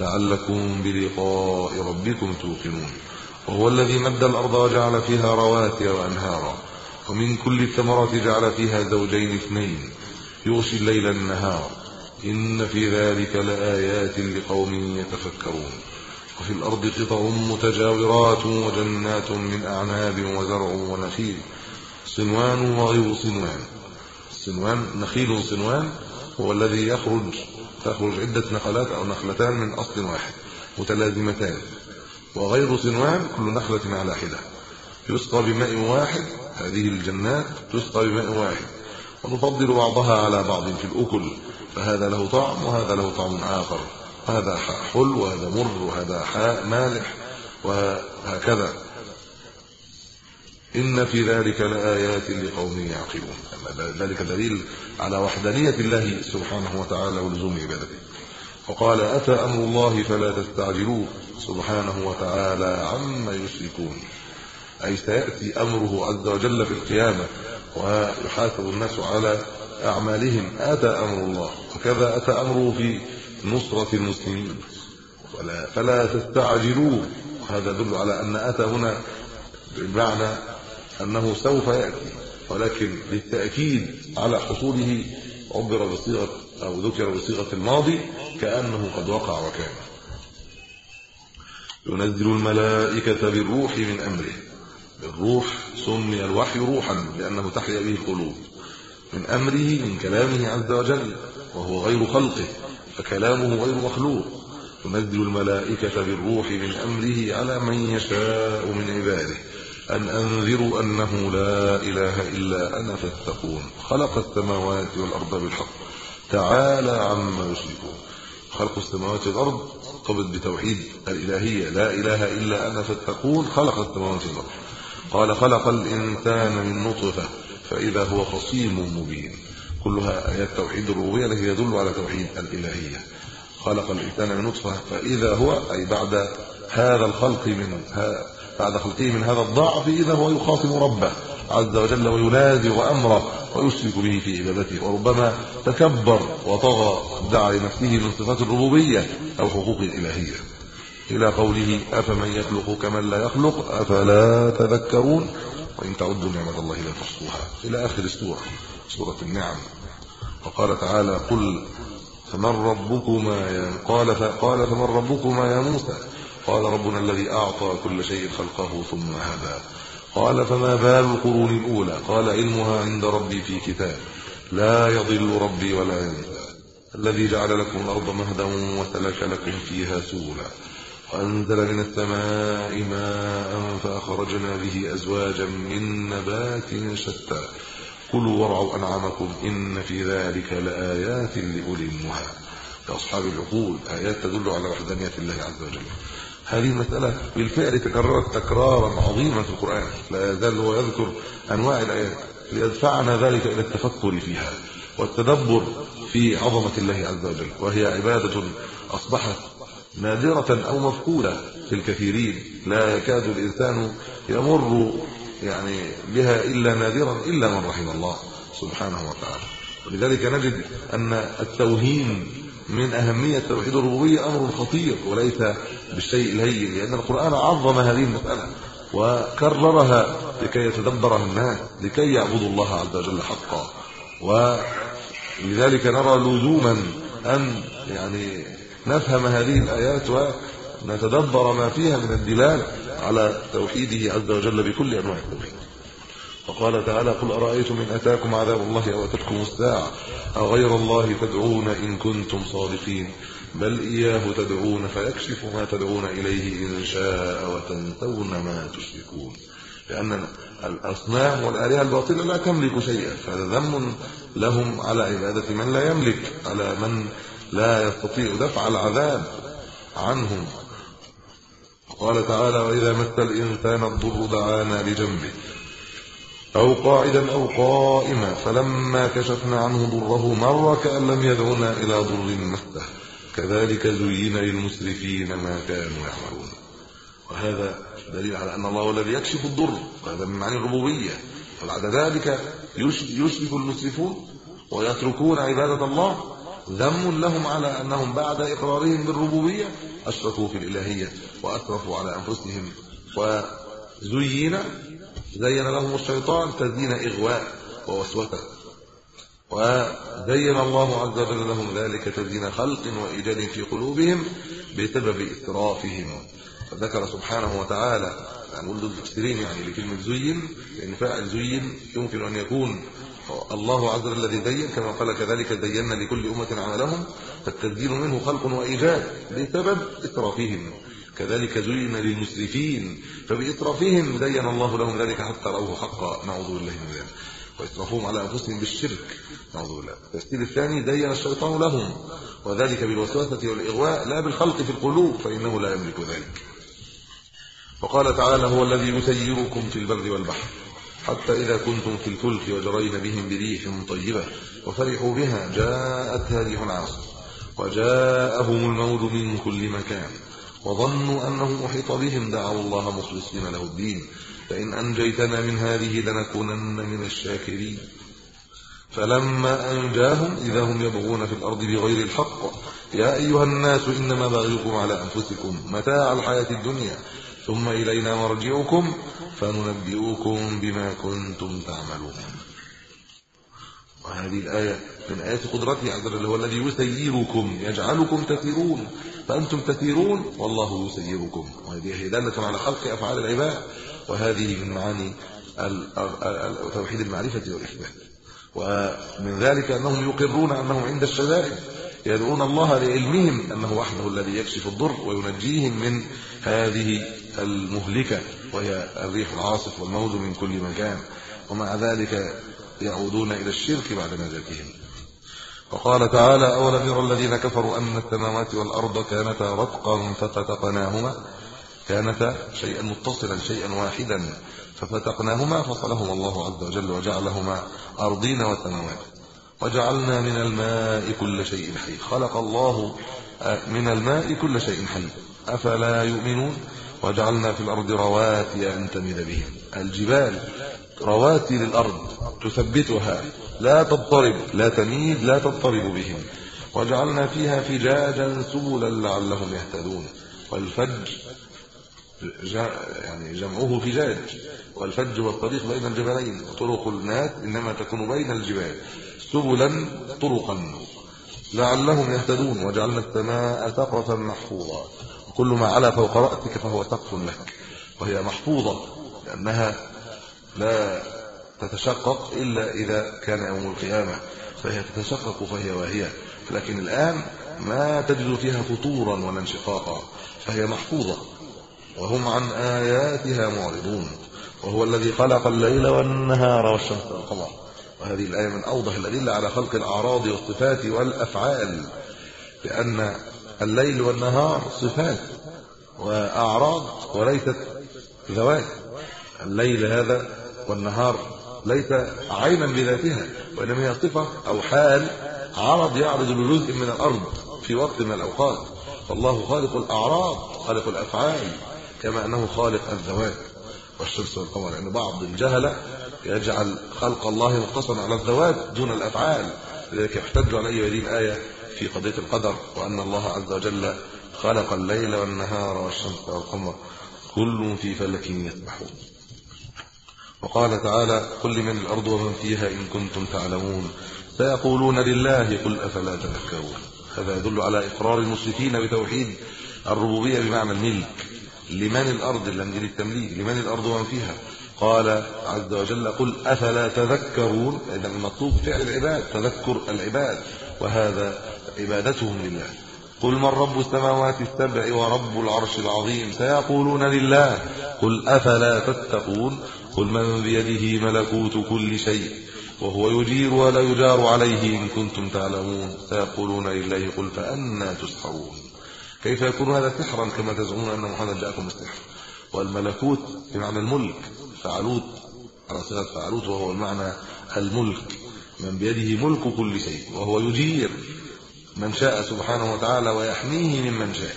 لعلكم بلقاء ربكم توقنون. وهو الذي مد الأرض وجعل فيها رواسي وأنهارا. ومن كل الثمرات جعل فيها زوجين اثنين. يغشي الليل النهار. إن في ذلك لآيات لقوم يتفكرون. وفي الأرض قطع متجاورات وجنات من أعناب وزرع ونخيل. صنوان وغير صنوان. الصنوان نخيل صنوان هو الذي يخرج تخرج عدة نخلات أو نخلتان من أصل واحد متلازمتان. وغير صنوان كل نخلة على حدة يسقى بماء واحد هذه الجنات تسقى بماء واحد. ونفضل بعضها على بعض في الأكل فهذا له طعم وهذا له طعم آخر. هذا حلو وهذا مر وهذا حاء مالح وهكذا. إن في ذلك لآيات لقوم يعقلون. ذلك دليل على وحدانية الله سبحانه وتعالى ولزوم عبادته. وقال أتى أمر الله فلا تستعجلوه سبحانه وتعالى عما يشركون. أي سيأتي أمره عز وجل في القيامة ويحاسب الناس على أعمالهم. أتى أمر الله. وكذا أتى أمره في نصرة المسلمين. فلا, فلا تستعجلوه. هذا يدل على أن أتى هنا بمعنى أنه سوف يأتي. ولكن للتأكيد على حصوله عبر بصيغة أو ذكر بصيغة الماضي كأنه قد وقع وكان. ينزل الملائكة بالروح من أمره. الروح سمي الوحي روحا لأنه تحيا به القلوب. من أمره من كلامه عز وجل وهو غير خلقه. فكلامه غير مخلوق. ينزل الملائكة بالروح من أمره على من يشاء من عباده. أن أنذروا أنه لا إله إلا أنا فاتقون. خلق السماوات والأرض بالحق. تعالى عما يشركون. خلق السماوات والأرض قبض بتوحيد الإلهية. لا إله إلا أنا فاتقون. خلق السماوات والأرض. قال خلق الإنسان من نطفة. فإذا هو خصيم مبين. كلها آيات توحيد الربوبية التي يدل على توحيد الإلهية. خلق الإنسان من نطفة فإذا هو أي بعد هذا الخلق من بعد خلقه من هذا الضعف إذا هو يخاصم ربه عز وجل وينازع أمره ويشرك به في عبادته. وربما تكبر وطغى دعا لنفسه من صفات الربوبية أو حقوق الإلهية. إلى قوله أفمن يخلق كمن لا يخلق؟ أفلا تذكرون؟ وإن تعدوا نعمة الله لا تحصوها إلى آخر السورة. سورة النعم. وقال تعالى قل فمن ربكما يا قال فقال فمن ربكما يا موسى. قال ربنا الذي أعطى كل شيء خلقه ثم هدى. قال فما بال القرون الأولى؟ قال علمها عند ربي في كتاب. لا يضل ربي ولا ينسى. الذي جعل لكم الأرض مهدا وسلك لكم فيها سبلا. وأنزل من السماء ماء فأخرجنا به أزواجا من نبات شتى. كلوا وارعوا أنعامكم إن في ذلك لآيات لأولي النهى. لأصحاب العقول آيات تدل على وحدانية الله عز وجل. هذه المسألة بالفعل تكررت تكرارا عظيما في القرآن. لا يزال هو يذكر أنواع الآيات ليدفعنا ذلك إلى التفكر فيها والتدبر في عظمة الله عز وجل. وهي عبادة أصبحت نادرة أو مفقودة في الكثيرين. لا يكاد الإنسان يمر يعني بها إلا نادرا إلا من رحم الله سبحانه وتعالى. ولذلك نجد أن التوهين من أهمية توحيد الربوبية أمر خطير وليس بالشيء الهين لأن القرآن عظم هذه المسألة وكررها لكي يتدبرها الناس لكي يعبدوا الله عز وجل حقا. ولذلك نرى لزوما أن يعني نفهم هذه الآيات ونتدبر ما فيها من الدلالة على توحيده عز وجل بكل أنواع التوحيد. وقال تعالى قل أرأيتم إن أتاكم عذاب الله أو أتتكم الساعة أو غير الله تدعون إن كنتم صادقين؟ بل إياه تدعون فيكشف ما تدعون إليه إن شاء وتنسون ما تشركون. لأن الأصنام والآلهة الباطلة لا تملك شيئا فهذا ذم لهم على عبادة من لا يملك على من لا يستطيع دفع العذاب عنهم. قال تعالى وإذا مس الإنسان الضر دعانا لجنبه أو قاعدا أو قائما فلما كشفنا عنه ضره مر كأن لم يدعنا إلى ضر مسه كذلك زين للمسرفين ما كانوا يعملون وهذا دليل على أن الله هو الذي يكشف الضر وهذا من معنى الربوبية وبعد ذلك يشرك المسرفون ويتركون عبادة الله ذم لهم على أنهم بعد إقرارهم بالربوبية أشركوا في الإلهية وأسرفوا على أنفسهم. وزين زين لهم الشيطان تزيين إغواء ووسوسة. وزين الله عز وجل لهم ذلك تزيين خلق وإيجاد في قلوبهم بسبب إسرافهم. فذكر سبحانه وتعالى نقول المفسرين يعني لكلمة زين لأن فاعل زين يمكن أن يكون. الله عز وجل الذي زين كما قال كذلك زينا لكل أمة عملهم فالتزيين منه خلق وإيجاد بسبب إسرافهم. كذلك زين للمسرفين فبإسرافهم زين الله لهم ذلك حتى رأوه حقا. نعوذ بالله من ذلك. وإسرافهم على أنفسهم بالشرك. نعوذ بالله. التفسير الثاني زين الشيطان لهم. وذلك بالوسوسة والإغواء لا بالخلق في القلوب فإنه لا يملك ذلك. وقال تعالى هو الذي يسيركم في البر والبحر حتى إذا كنتم في الفلك وجرين بهم بريح طيبة وفرحوا بها جاءتها ريح عاصف وجاءهم الموت من كل مكان وظنوا أنه محيط بهم دعوا الله مخلصين له الدين. فإن أنجيتنا من هذه لنكونن من الشاكرين. فلما أنجاهم إذا هم يبغون في الأرض بغير الحق. يا أيها الناس إنما بغيكم على أنفسكم متاع الحياة الدنيا. ثم إلينا مرجعكم فننبئكم بما كنتم تعملون. وهذه الآية من آيات قدرته عز وجل هو الذي يسيركم يجعلكم تسيرون. فأنتم تسيرون والله يسيركم وهذه دالة على خلق أفعال العباد وهذه من معاني توحيد المعرفة والإثبات. ومن ذلك أنهم يقرون أنهم عند الشدائد يدعون الله لعلمهم أنه وحده الذي يكشف الضر وينجيهم من هذه المهلكة وهي الريح العاصف والموج من كل مكان. ومع ذلك يعودون إلى الشرك بعد نجاتهم وقال تعالى أولم يرى الذين كفروا أن السماوات والأرض كانتا رتقا ففتقناهما كانتا شيئا متصلا شيئا واحدا ففتقناهما فصلهما الله عز وجل وجعلهما أرضين وسماوات وجعلنا من الماء كل شيء حي. خلق الله من الماء كل شيء حي. أفلا يؤمنون؟ وجعلنا في الأرض رواسي أن تمد بهم. الجبال رواسي للأرض تثبتها. لا تضطرب لا تميد لا تضطرب بهم. وجعلنا فيها فجاجا سبلا لعلهم يهتدون. والفج يعني جمعه فجاج. والفج والطريق بين الجبلين. وطرق الناس إنما تكون بين الجبال. سبلا طرقا. لعلهم يهتدون. وجعلنا السماء سقفا محفوظا. كل ما على فوق رأسك فهو سقف لك. وهي محفوظة لأنها لا تتشقق إلا إذا كان يوم القيامة. فهي تتشقق فهي واهية. لكن الآن ما تجد فيها فطورا ولا انشقاقا. فهي محفوظة. وهم عن آياتها معرضون. وهو الذي خلق الليل والنهار والشمس. والقمر وهذه الآية من أوضح الأدلة على خلق الأعراض والصفات والأفعال. لأن الليل والنهار صفات وأعراض وليست ذوات الليل هذا والنهار ليس عينا بذاتها وإنما هي صفة أو حال عرض يعرض لجزء من الأرض في وقت من الأوقات. فالله خالق الأعراض خالق الأفعال كما أنه خالق الذوات والشمس والقمر. لأن بعض الجهله يجعل خلق الله مقتصرا على الذوات دون الأفعال. لذلك يحتج عليه هذه الايه في قضية القدر وأن الله عز وجل خلق الليل والنهار والشمس والقمر. كل في فلك يسبحون. وقال تعالى قل من الأرض ومن فيها إن كنتم تعلمون سيقولون لله قل أفلا تذكرون هذا يدل على إقرار المشركين بتوحيد الربوبية بمعنى الملك لمن الأرض لم يجد التمليك لمن الأرض ومن فيها قال عز وجل قل أفلا تذكرون اذا المطلوب فعل العباد تذكر العباد وهذا عبادتهم لله قل من رب السماوات السبع ورب العرش العظيم سيقولون لله قل أفلا تتقون قل من بيده ملكوت كل شيء وهو يجير ولا يجار عليه إن كنتم تعلمون سيقولون لله قل فأنا تسحرون. كيف يكون هذا سحرا كما تزعمون أن محمد جاءكم بالسحر؟ والملكوت بمعنى الملك فعلوت على صيغة فعلوت وهو المعنى الملك. من بيده ملك كل شيء وهو يجير من شاء سبحانه وتعالى ويحميه ممن شاء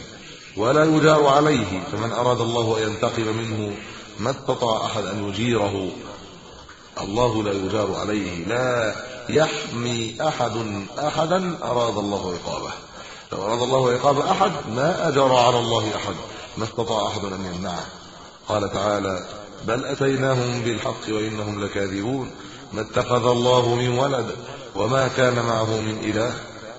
ولا يجار عليه فمن أراد الله أن ينتقم منه ما استطاع أحد أن يجيره. الله لا يجار عليه. لا يحمي أحد أحدا أراد الله عقابه. لو أراد الله عقاب أحد ما أجر على الله أحد. ما استطاع أحد أن يمنعه. قال تعالى بل أتيناهم بالحق وإنهم لكاذبون. ما اتخذ الله من ولد وما كان معه من إله.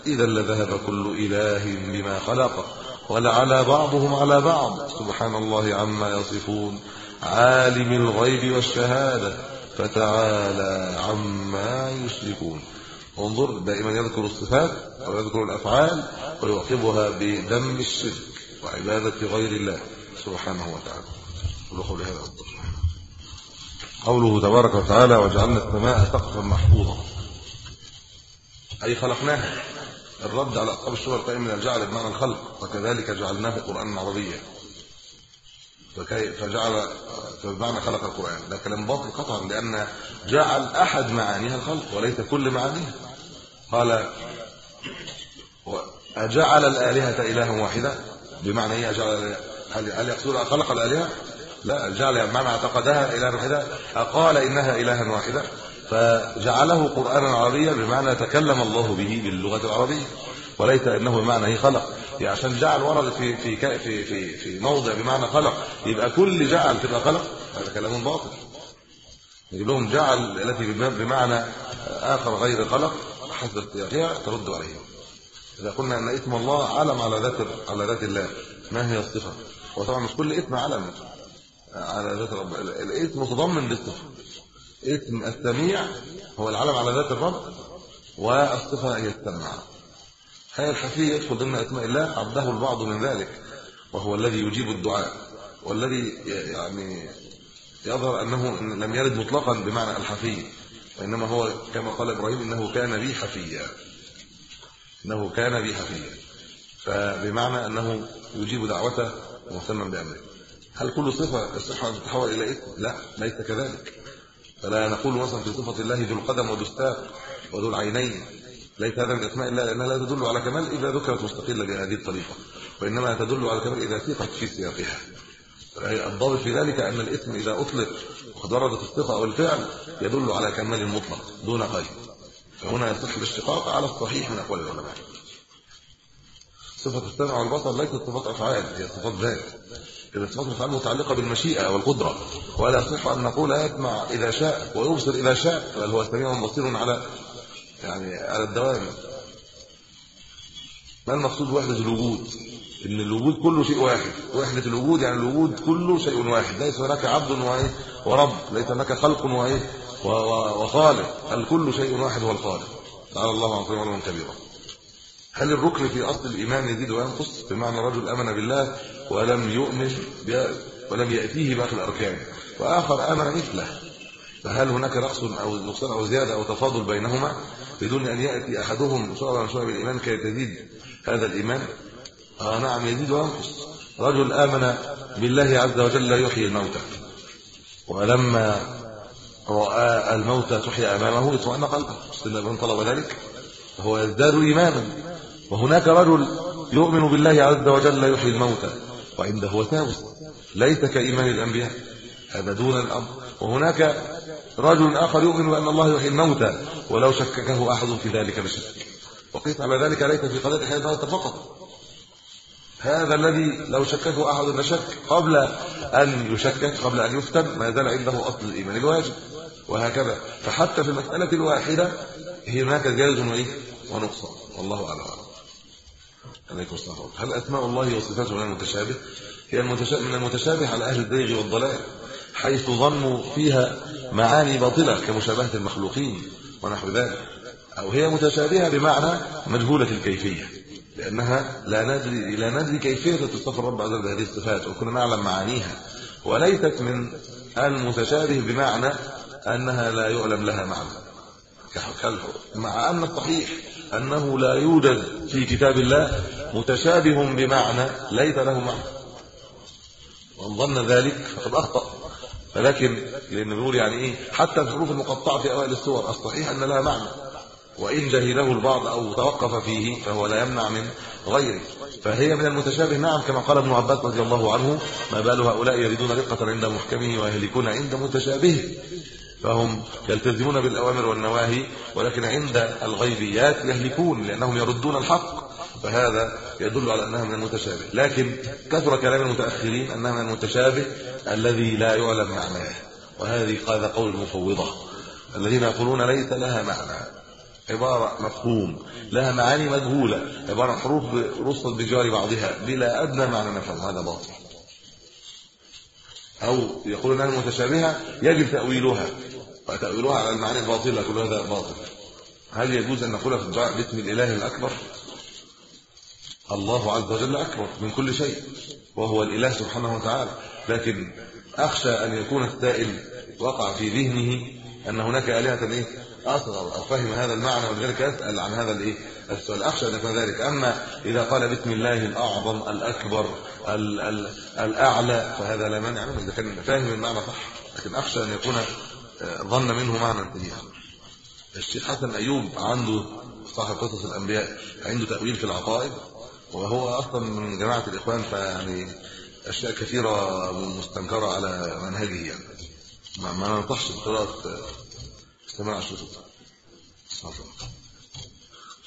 إذا لذهب كل إله بما خلق. ولعلى بعضهم على بعض. سبحان الله عما يصفون. عالم الغيب والشهادة فتعالى عما يشركون. انظر دائما يذكر الصفات أو يذكر الأفعال ويعقبها بذم الشرك وعبادة غير الله سبحانه وتعالى. قولوا هذا قوله تبارك وتعالى وجعلنا السماء سقفا محفوظا. أي خلقناها. الرد على أصحاب الشبهه القائم من الجعل بمعنى الخلق وكذلك جعلناه قرآنا عربيا. فجعل فبمعنى خلق القرآن. ده كلام باطل قطعا لأن جعل أحد معانيها الخلق وليس كل معانيها. قال اجعل الآلهة الها واحدة بمعنى إيه أجعل هل هل يقصد خلق الآلهة؟ لا جعل بمعنى اعتقدها الها واحدة. أقال إنها الها واحدة. فجعله قرانا عربيا بمعنى تكلم الله به باللغة العربية. وليس إنه بمعنى هي خلق. عشان جعل ورد في في في في, في موضع بمعنى خلق يبقى كل جعل تبقى خلق. هذا كلام باطل. يقول لهم جعل التي بمعنى آخر غير خلق حسب سياقها ترد عليه. إذا قلنا إن اسم الله علم على ذات على ذات الله ما هي الصفة؟ وطبعا مش كل اسم علم على ذات رب الاسم متضمن للصفة. اسم السميع هو العلم على ذات الرب والصفة هي السمع هي الحفي يدخل ضمن أسماء الله عبده البعض من ذلك وهو الذي يجيب الدعاء والذي يعني يظهر أنه لم يرد مطلقا بمعنى الحفي وإنما هو كما قال إبراهيم إنه كان بي حفيا إنه كان بي حفيا فبمعنى أنه يجيب دعوته مهتما بأمره. هل كل صفة الصحه تتحول إلى اسم لا ليس كذلك. فلا نقول مثلا في صفة الله ذو القدم وذو الساق وذو العينين ليس هذا من أسماء الله لأنها لا تدل على كمال إذا ذكرت مستقلة بهذه الطريقة وإنما تدل على كمال إذا سيقت في سياقها. الضابط في ذلك أن الاسم إذا أطلق وقد وردت الصفه أو الفعل يدل على كمال مطلق دون قيد. فهنا يصح الاشتقاق على الصحيح من أقوال العلماء. صفة السمع والبصر ليست صفات أفعال هي صفات ذات. إذا صفات الأفعال متعلقة بالمشيئة والقدرة ولا يصح أن نقول يسمع إذا شاء ويبصر إذا شاء بل هو سميع بصير على يعني على الدوام. ما المقصود وحده الوجود؟ إن الوجود كله شيء واحد. وحدة الوجود يعني الوجود كله شيء واحد. ليس هناك عبد وإيه؟ ورب. ليس هناك خلق وإيه؟ وخالق. الكل شيء واحد هو الخالق. تعالى الله عن قيمه كبيره هل الركن في أصل الإيمان يزيد وينقص؟ بمعنى رجل آمن بالله ولم يؤمن ولم يأتيه باقي الأركان. وآخر آمن مثله. فهل هناك رأس أو نقصان أو زيادة أو تفاضل بينهما بدون أن يأتي أحدهم شعبا شعبا بالايمان كي تزيد هذا الإيمان؟ آه نعم يزيد وينقص. رجل آمن بالله عز وجل يحيي الموتى. ولما رأى الموتى تحيا أمامه اطمأن قلبه. إبراهيم طلب ذلك. فهو يزداد إيمانا. وهناك رجل يؤمن بالله عز وجل يحيي الموتى. وعنده وساوس. ليس كإيمان الأنبياء. هذا دون الأمر. وهناك رجل آخر يؤمن بأن الله يحيي الموتى ولو شككه أحد في ذلك بشك. وقيس على ذلك ليس في قضية إحياء الموتى فقط. هذا الذي لو شككه أحد لشك قبل أن يشكك قبل أن يفتن ما زال عنده أصل الإيمان الواجب وهكذا. فحتى في المسألة الواحدة هناك زياده وإيه؟ ونقصان. والله أعلم. عليكم السلام هل أسماء الله وصفاته من المتشابه؟ هي المتشابه من المتشابه على أهل الزيغ والضلال. حيث ظنوا فيها معاني باطلة كمشابهة المخلوقين ونحو ذلك. أو هي متشابهة بمعنى مجهولة الكيفية لأنها لا ندري لا ندري كيفية تصف الرب عز وجل بهذه الصفات وكنا نعلم معانيها. وليست من المتشابه بمعنى أنها لا يعلم لها معنى. مع أن الصحيح أنه لا يوجد في كتاب الله متشابه بمعنى ليس له معنى. وإن ظن ذلك فقد أخطأ. ولكن لأن بيقول يعني إيه حتى الحروف المقطعة في أوائل السور الصحيح أن لها معنى. وإن جهله البعض أو توقف فيه فهو لا يمنع من غيره. فهي من المتشابه نعم كما قال ابن عباس رضي الله عنه ما بال هؤلاء يريدون رقة عند محكمه ويهلكون عند متشابهه فهم يلتزمون بالأوامر والنواهي ولكن عند الغيبيات يهلكون لأنهم يردون الحق. فهذا يدل على أنها من المتشابه. لكن كثر كلام المتأخرين أنها من المتشابه الذي لا يعلم معناه. وهذه هذا قول المفوضة. الذين يقولون ليس لها معنى. عبارة مفهوم. لها معاني مجهوله عبارة حروف رصت بجوار بعضها. بلا أدنى معنى نفهم. هذا باطل. أو يقولون أنها متشابهة يجب تأويلها. وتاويلها على المعاني الباطلة. كل هذا باطل. هل يجوز أن نقول في الدعاء باسم الإله الأكبر؟ الله عز وجل أكبر من كل شيء وهو الإله سبحانه وتعالى. لكن أخشى أن يكون السائل وقع في ذهنه أن هناك آلهة إيه؟ أصغر. أو فهم هذا المعنى ولذلك يسال عن هذا الإيه؟ السؤال. أخشى أن يكون ذلك. أما إذا قال بسم الله الأعظم الأكبر ال ال الأعلى فهذا لا مانع منه. إذا كان فاهم المعنى صح. لكن أخشى أن يكون آه، ظن منه معنى. ثاني الشيخ حسن أيوب عنده صاحب قصص الأنبياء عنده تأويل في العقائد. وهو أصلا من جماعة الإخوان فيعني أشياء كثيرة مستنكرة على منهجه يعني. ما ننصحش بقراءه سماع الشروط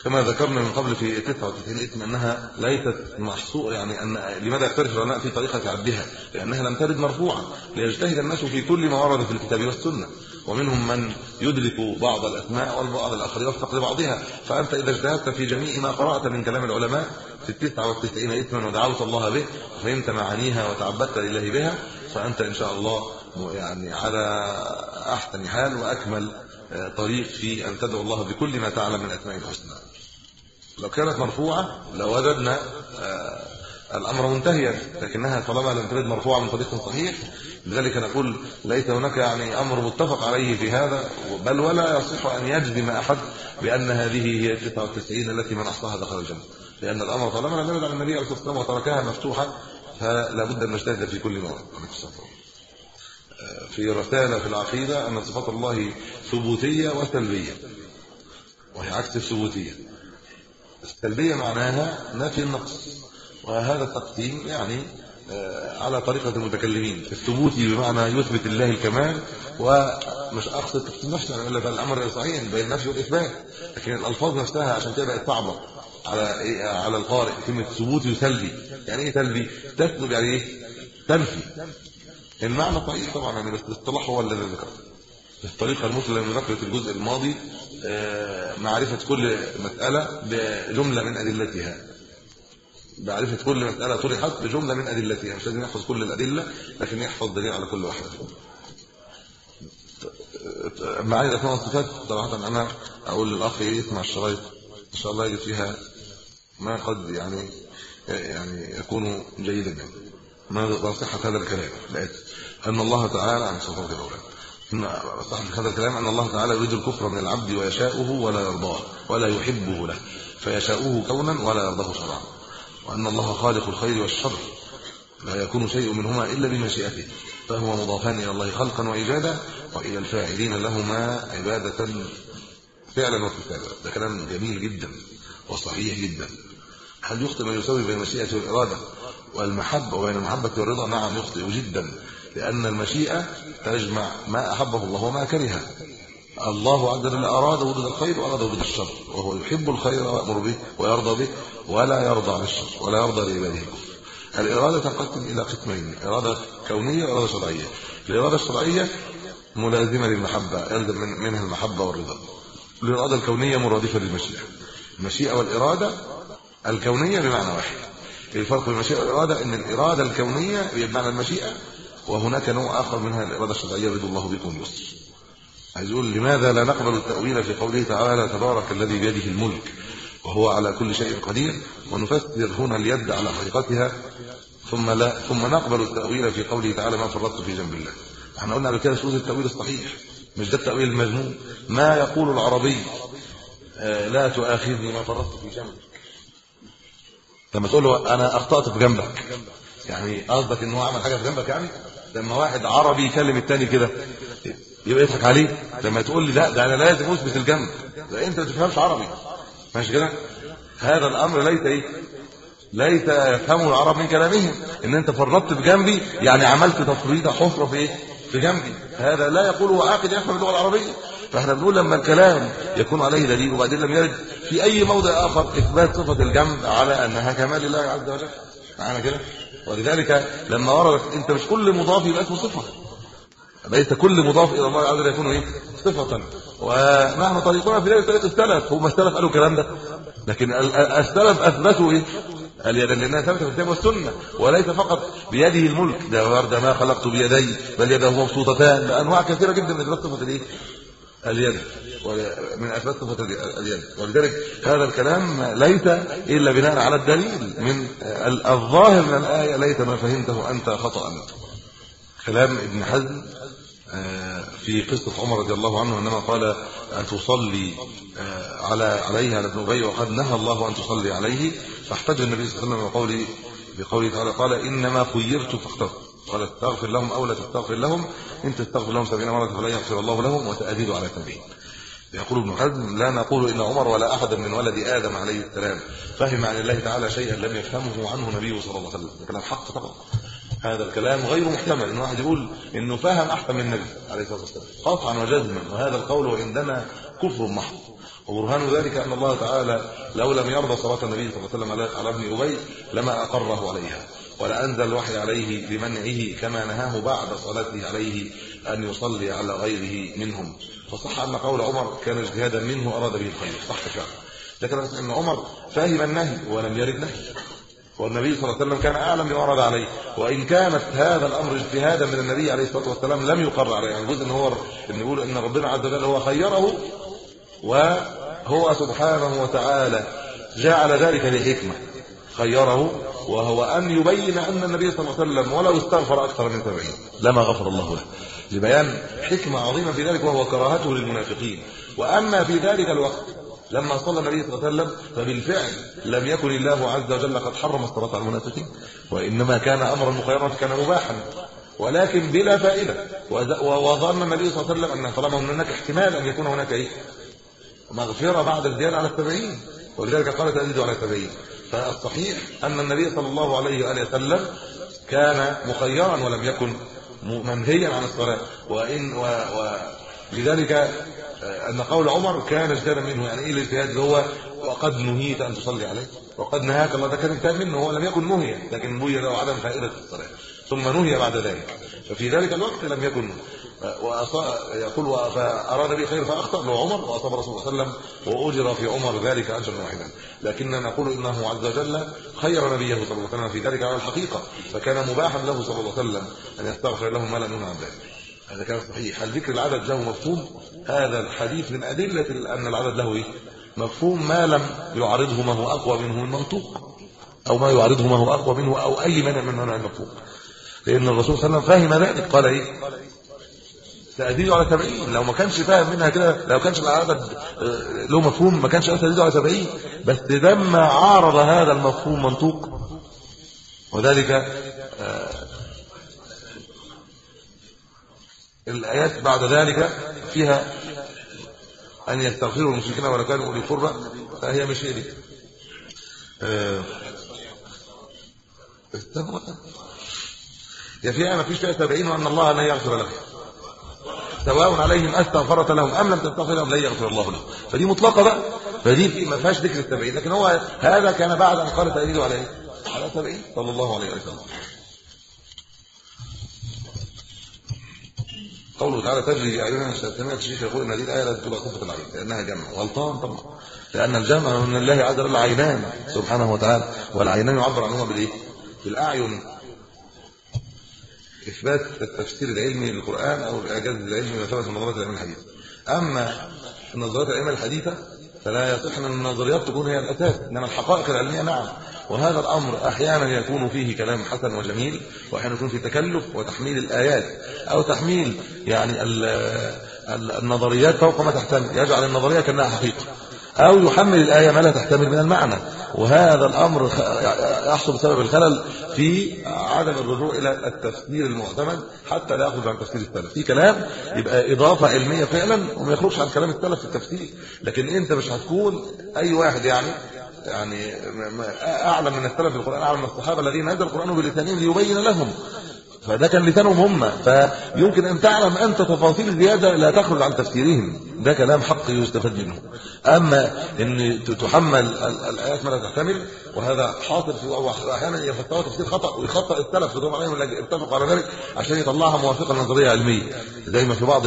كما ذكرنا من قبل في 99 اسم أنها ليست محصورة يعني أن لماذا يختلف العلماء في طريقة عدها؟ لأنها لم ترد مرفوعه ليجتهد الناس في كل ما ورد في الكتاب والسنة. ومنهم من يدرك بعض الأسماء والبعض الآخر يوفق لبعضها فأنت إذا اجتهدت في جميع ما قرأت من كلام العلماء في 99 اسما ودعوت الله به فهمت معانيها وتعبدت لله بها فأنت إن شاء الله يعني على أحسن حال وأكمل طريق في أن تدعو الله بكل ما تعلم من أسماء الحسنى. لو كانت مرفوعة لوجدنا آه، الأمر منتهيا لكنها طالما لم ترد مرفوعة من طريق صحيح لذلك نقول ليس هناك يعني أمر متفق عليه في هذا بل ولا يصح أن يجزم أحد بأن هذه هي 99 التي من أحصاها دخل الجنة. لأن الأمر طالما لم يرد عن النبي عليه الصلاة والسلام وتركها مفتوحة فلا بد أن نجتهد في كل موضع في رسالة في العقيدة أن صفات الله ثبوتية وسلبية. وهي عكس الثبوتية. السلبية معناها نفي النقص. وهذا التقسيم يعني آه، على طريقة المتكلمين. الثبوتي بمعنى يثبت الله الكمال ومش أقصد التقسيم نفسه أنا أقول الأمر صحيح بين النفي والإثبات لكن الألفاظ نفسها عشان كده بقت صعبة. على إيه؟ على القارئ كلمة ثبوتي وسلبي يعني إيه سلبي تسلب يعني إيه؟ تنفي المعنى طيب طبعا يعني الاصطلاح هو الذي ذكر الطريقة المثلى ذكرت الجزء الماضي آه، معرفة كل مسألة بجملة من أدلتها. معرفة كل مسألة طرحت بجملة من أدلتها. مش لازم يحفظ كل الأدلة لكن يحفظ دليل على كل واحدة. معاني الاسماء والصفات صراحة أنا أقول للأخ يسمع الشرايط. إن شاء الله يجد فيها ما قد يعني يعني يكون جيدا يعني. ما صحة هذا الكلام. لقيت أن الله تعالى عن صفات الأولاد. إن صح هذا الكلام أن الله تعالى يريد الكفر من العبد ويشاؤه ولا يرضاه ولا يحبه له. فيشاؤه كونا ولا يرضاه شرعا. وأن الله خالق الخير والشر. لا يكون شيء منهما إلا بمشيئته. فهو مضافان إلى الله خلقا وإيجادا وإلى الفاعلين لهما عبادة فعلا وقتالا ده كلام جميل جدا. وصحيح جدا. هل يخطئ من يساوي بين المشيئه والإرادة؟ والمحبة وبين المحبه والرضا نعم يخطئ جدا لأن المشيئة تجمع ما أحبه الله وما كرهه. الله عز وجل أراد وجود الخير وأراد وجود الشر وهو يحب الخير ويأمر به ويرضى به ولا يرضى عن الشر ولا يرضى لعباده الكفر الإرادة تنقسم إلى قسمين إرادة كونية وإرادة شرعية. الإرادة الشرعية ملازمة للمحبة يلزم منها المحبة والرضا. الإرادة الكونية مرادفة للمشيئة. المشيئة والإرادة الكونية بمعنى واحد. الفرق بين المشيئة والإرادة إن الإرادة الكونية بمعنى المشيئة وهناك نوع آخر منها الإرادة الشرعية يريد الله بكم اليسر عايز يقول لماذا لا نقبل التأويل في قوله تعالى تبارك الذي بيده الملك وهو على كل شيء قدير ونفسر هنا اليد على حقيقتها ثم لا ثم نقبل التأويل في قوله تعالى ما فرطت في جنب الله. إحنا قلنا قبل كده شوز التأويل الصحيح مش ده التأويل المجنون ما يقول العربي لا تؤاخذني ما فرطت في جنبك. لما تقول له أنا أخطأت في جنبك يعني قصدك إن هو عمل حاجة في جنبك يعني؟ لما واحد عربي يكلم الثاني كده يبقى يضحك عليه. لما تقول لي لا ده أنا لازم اثبت الجنب ده أنت ما تفهمش عربي. ماشي كده؟ هذا الأمر ليس إيه؟ ليس يفهمه العرب من كلامهم. إن أنت فرطت بجنبي يعني عملت تفريطة حفرة في إيه؟ في جنبي. هذا لا يقوله عاقل يفهم اللغة العربية. فاحنا بنقول لما الكلام يكون عليه دليل وبعدين لم يرد في أي موضع آخر إثبات صفة الجنب على أنها كمال الله عز وجل. معنا كده؟ ولذلك لما وردت أنت مش كل مضاف يبقى اسمه صفة. ليس كل مضاف إلى الله عز وجل يكون إيه؟ صفة. ونحن طريقنا في ذلك طريق السلف هم السلف قالوا الكلام ده. لكن السلف أثبتوا إيه؟ اليد لانها ثابته في الكتاب والسنة. وليس فقط بيده الملك. ده ورد ما خلقت بيدي بل يده مبسوطتان بأنواع كثيرة جدا من صفه الإيه؟ اليد من أثبات صفة اليد. ولذلك هذا الكلام ليس إلا بناء على الدليل من الظاهر من الآية ليس ما فهمته أنت خطا. كلام ابن حزم آه، في قصة عمر رضي الله عنه إنما قال أن تصلي آه، على عليه على ابن أبي وقد نهى الله أن تصلي عليه فاحتج النبي صلى الله عليه وسلم بقوله بقوله تعالى قال إنما خيرت فاخترت. قال استغفر لهم أو لا تستغفر لهم إن تستغفر لهم 70 مرة فلا يغفر الله لهم وتأبيد على 70 يقول ابن حزم لا نقول إن عمر ولا أحد من ولد آدم عليه السلام فهم عن الله تعالى شيئا لم يفهمه عنه نبيه صلى الله عليه وسلم. كلام حق طبعا. هذا الكلام غير محتمل. إن واحد يقول إنه فهم أحسن من النبي عليه الصلاة والسلام. قطعا وجزما وهذا القول عندنا كفر محض. وبرهان ذلك أن الله تعالى لو لم يرضى صلاة النبي صلى الله عليه وسلم على ابن أبي لما أقره عليها. ولا أنزل الوحي عليه بمنعه كما نهاه بعد صلاته عليه أن يصلي على غيره منهم. فصح أن قول عمر كان اجتهادا منه أراد به الخير. صح فعلا لكن أن عمر فهم النهي ولم يرد نهي. والنبي صلى الله عليه وسلم كان أعلم بما ورد عليه. وإن كانت هذا الأمر اجتهادا من النبي عليه الصلاة والسلام لم يقر عليه. يعني جزء ان هو إن يقول إن ربنا عز وجل هو خيره وهو سبحانه وتعالى جعل ذلك لحكمة. خيره وهو أن يبين أن النبي صلى الله عليه وسلم ولو استغفر أكثر من 70 لما غفر الله له. لبيان حكمة عظيمة في ذلك وهو كراهته للمنافقين. وأما في ذلك الوقت لما صلى النبي صلى الله عليه وسلم فبالفعل لم يكن الله عز وجل قد حرم الصلاة على المنافقين. وإنما كان أمرا مخيرا كان مباحا. ولكن بلا فائدة. وظن النبي صلى الله عليه وسلم أن طالما هناك احتمال أن يكون هناك إيه؟ مغفرة بعد الزيادة على السبعين. ولذلك قال تزيد على السبعين. فالصحيح أن النبي صلى الله عليه وآله وسلم كان مخيرا ولم يكن منهيا عن الصلاة. وإن و... و... لذلك أن قول عمر كان اجتهادا منه يعني إيه الاجتهاد؟ اللي هو وقد نهيت أن تصلي عليه وقد نهاك الله. ده كان اجتهاد منه هو لم يكن نهي لكن نهي له عدم فائدة الصلاة ثم نهي بعد ذلك. ففي ذلك الوقت لم يكن يقول فاراد به خير فأخطأ له عمر وأصاب رسول الله صلى الله عليه وسلم وأجر في عمر ذلك أجرا واحدا. لكننا نقول إنه عز وجل خير نبيه صلى الله عليه وسلم في ذلك على الحقيقة فكان مباحا له صلى الله عليه وسلم أن يستغفر لهم ما لم ينهى عن ذلك. هذا كان صحيح. هل ذكر العدد له مفهوم؟ هذا الحديث من أدلة أن العدد له إيه؟ مفهوم ما لم يعارضه ما هو أقوى منه من منطوق أو ما يعارضه ما هو أقوى منه أو أي منع من منع المفهوم. لأن الرسول صلى الله عليه وسلم فهم ذلك قال إيه؟ تأديده على 70 لو ما كانش فاهم منها كده لو كانش العدد آه، له مفهوم ما كانش تأديده على 70 بس لما عارض هذا المفهوم منطوق وذلك آه، الآيات بعد ذلك فيها أن يستغفروا المشركين ولو كانوا أولي قربى. فهي مش دي. آه، استغفر يا فيها ما فيش فيها 70 وأن الله لا يغفر لهم سواء عليهم أستغفرت لهم أم لم تستغفر لهم لن يغفر الله لهم. فدي مطلقة بقى. فدي ما فيهاش ذكر السبعين. لكن هو هذا كان بعد أن قال تأييده على إيه؟ على 70 صلى الله عليه وسلم. قوله تعالى تجري اعيننا سمعت الشيخ يقول ان هذه الآية لا تبقى صفه العين لأنها جمع. غلطان طبعا. لأن الجمع من الله عز وجل عينان سبحانه وتعالى. والعينان يعبر عنهما بالإيه؟ بالأعين. إثبات التفسير العلمي للقرآن أو الإعجاز العلمي ما ثبت من نظريات العلم الحديث أما النظريات العلمية الحديثة فلا يصح أن النظريات تكون هي الأساس إنما الحقائق العلمية نعم. وهذا الأمر أحيانا يكون فيه كلام حسن وجميل وأحيانا يكون فيه تكلف وتحميل الآيات أو تحميل يعني النظريات فوق ما تحتمل يجعل النظرية كأنها حقيقة. أو يحمل الآية ما لا تحتمل من المعنى. وهذا الأمر يحصل بسبب الخلل في عدم الرجوع إلى التفسير المعتمد حتى لا يخرج عن تفسير السلف. في كلام يبقى إضافة علمية فعلا وما يخرجش عن كلام السلف في التفسير. لكن أنت مش هتكون أي واحد يعني يعني أعلم من السلف في القرآن أعلم من الصحابة الذين نزل القرآن بلسانهم ليبين لهم فده كان لسانهم هم. فيمكن أن تعلم أنت تفاصيل زيادة لا تخرج عن تفسيرهم. ده كلام حق يستفاد منه. أما إن تحمل الآيات ما لا تحتمل وهذا حاصل في أحيانا يفتوى تفسير خطأ ويخطأ السلف بدون عليهم اللي اتفقوا على ذلك عشان يطلعها موافقة نظرية علمية. زي ما في بعض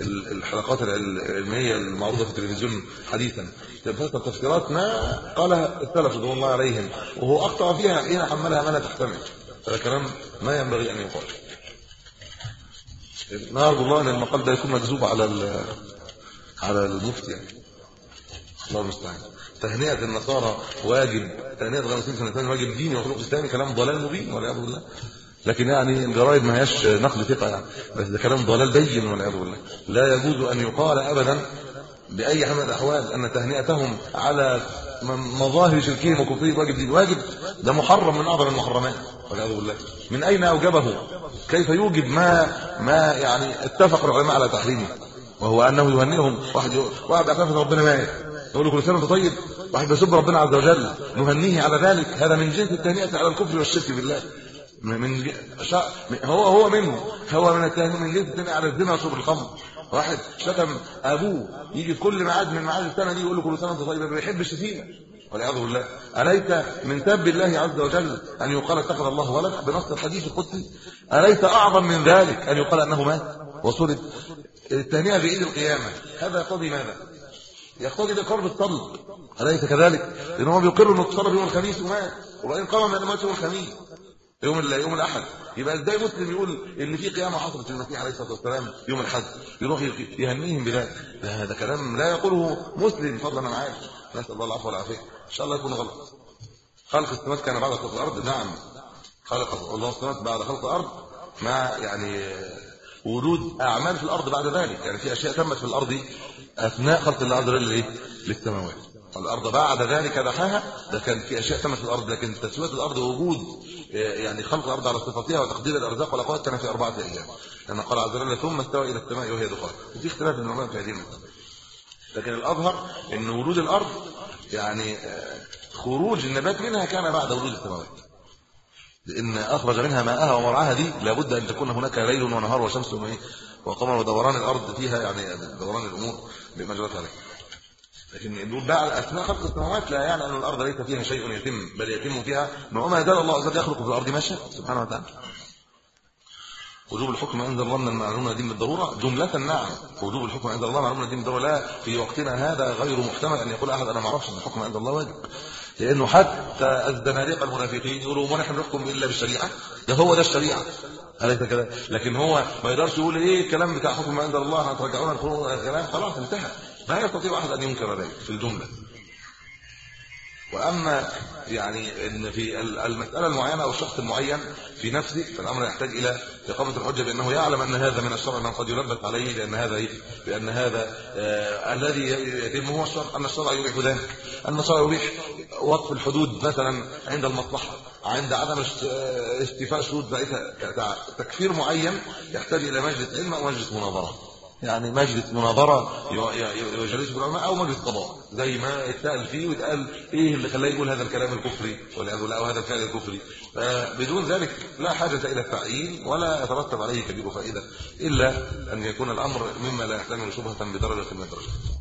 الحلقات العلمية المعروضة في التلفزيون حديثا. تفسر تفسيرات ما قالها السلف رضوان الله عليهم وهو أخطأ فيها حين حملها ما لا تحتمل. هذا كلام ما ينبغي أن يقال. نرجو الله أن المقال ده يكون مجذوب على على المفتي يعني. الله المستعان. تهنئة النصارى واجب تهنئة المسلمين سنتين واجب ديني وخلق إسلامي كلام ضلال مبين والعياذ بالله. لكن يعني الجرايد ما هياش نقل ثقة يعني. بس ده كلام ضلال بين والعياذ بالله. لا يجوز أن يقال ابدا بأي حال من الأحوال أن تهنئتهم على مظاهر شركهم وكفرهم واجب دين واجب. ده محرم من أعظم المحرمات والعياذ بالله. من أين أوجبه؟ كيف يوجب ما ما يعني اتفق العلماء على تحريمه؟ وهو أنه يهنئهم. واحد واحد يعترف إن ربنا مات يقول له كل سنة وأنت طيب. واحد بيسب ربنا عز وجل. نهنيه على ذلك. هذا من جنس التهنئة على الكفر والشرك بالله. من هو هو منه. هو من التهنئة من جنس التهنئة على الزنا وشرب الخمر. واحد شتم أبوه يجي في كل ميعاد من ميعاد السنة دي يقول له كل سنة وأنت طيب ما بيحبش الشتيمة. والعياذ بالله. أليس من سب الله عز وجل أن يقال اتخذ الله ولد؟ بنص الحديث القدسي. أليس أعظم من ذلك أن يقال أنه مات؟ وصلت الثانية بعيد القيامة. هذا يقتضي ماذا؟ يقتضي بقرب الصلب أليس كذلك؟ لأن هو بيقر إنه اتصلب يوم الخميس ومات. وبعدين قام من مات يوم الخميس. يوم يوم الأحد. يبقى إزاي مسلم يقول إن في قيامة حصلت للمسيح عليه الصلاة والسلام يوم الاحد يروح يهنيهم بذلك. هذا كلام لا يقوله مسلم فضلا عن عائشه نسأل الله العفو والعافية. إن شاء الله يكون غلط. خلق السماوات كان بعد خلق الأرض؟ نعم. خلق الله السماوات بعد خلق الأرض مع يعني وجود أعمال في الأرض بعد ذلك. يعني في أشياء تمت في الأرض أثناء خلق عز وجل للسماوات. الأرض بعد ذلك دحاها ده كان في أشياء تمت في الأرض لكن تسوية الأرض وجود يعني خلق الأرض على صفاتها وتقدير الأرزاق والاقوات كان في أربعة أيام. لما قال عز وجل ثم استوى إلى السماء وهي دخان وفي اختلاف بين العلماء في هذه المساله لكن الأظهر إن وجود الأرض يعني آه، خروج النبات منها كان بعد وجود السماوات. لأن أخرج منها ماءها ومرعاها دي لابد أن تكون هناك ليل ونهار وشمس وقمر ودوران الأرض فيها يعني دوران الأمور بمجرتها عليها لكن دول بقى أثناء خلق السماوات لا يعني أن الأرض ليس فيها شيء يتم بل يتم فيها وما زال الله عز وجل يخلق في الأرض ما شاء سبحانه وتعالى. وجوب الحكم عند الله من المعلومة دي بالضروره جملة نعم. وجوب الحكم عند الله معلومه دي بالضروره لا في وقتنا هذا غير محتمل أن يقول أحد أنا ما أعرفش أن الحكم عند الله واجب. لأنه حتى الزنادقة المنافقين يقولوا ما نحن نحكم إلا بالشريعة. ده هو ده الشريعة. أليس كده لكن هو ما يقدرش يقول إيه الكلام بتاع حكم عند الله هترجعونا الكلام؟ خلاص انتهى. لا يستطيع أحد أن ينكر ذلك في الجملة وأما يعني إن في المسألة المعينة أو الشخص المعين في نفسه فالأمر يحتاج إلى إقامة الحجة بأنه يعلم أن هذا من الشرع من قد يلبس عليه لأن هذا؟ لأن هذا آه الذي يتم هو الشرع أن الشرع يبيح ذلك أن الشرع يبيح وقف الحدود مثلا عند المصلحة عند عدم استيفاء شروط ذلك تكفير معين يحتاج إلى مجلس علم أو مجلس مناظرة يعني مجلس مناظرة يجلس العلماء أو مجلس قضاء زي ما اتسال فيه واتقال إيه اللي خلاه يقول هذا الكلام الكفري؟ ولا يقول أو هذا الفعل الكفري. بدون ذلك لا حاجة إلى التعيين ولا يترتب عليه كبير فائده إلا أن يكون الأمر مما لا يحتمل شبهة بدرجة من الدرجات.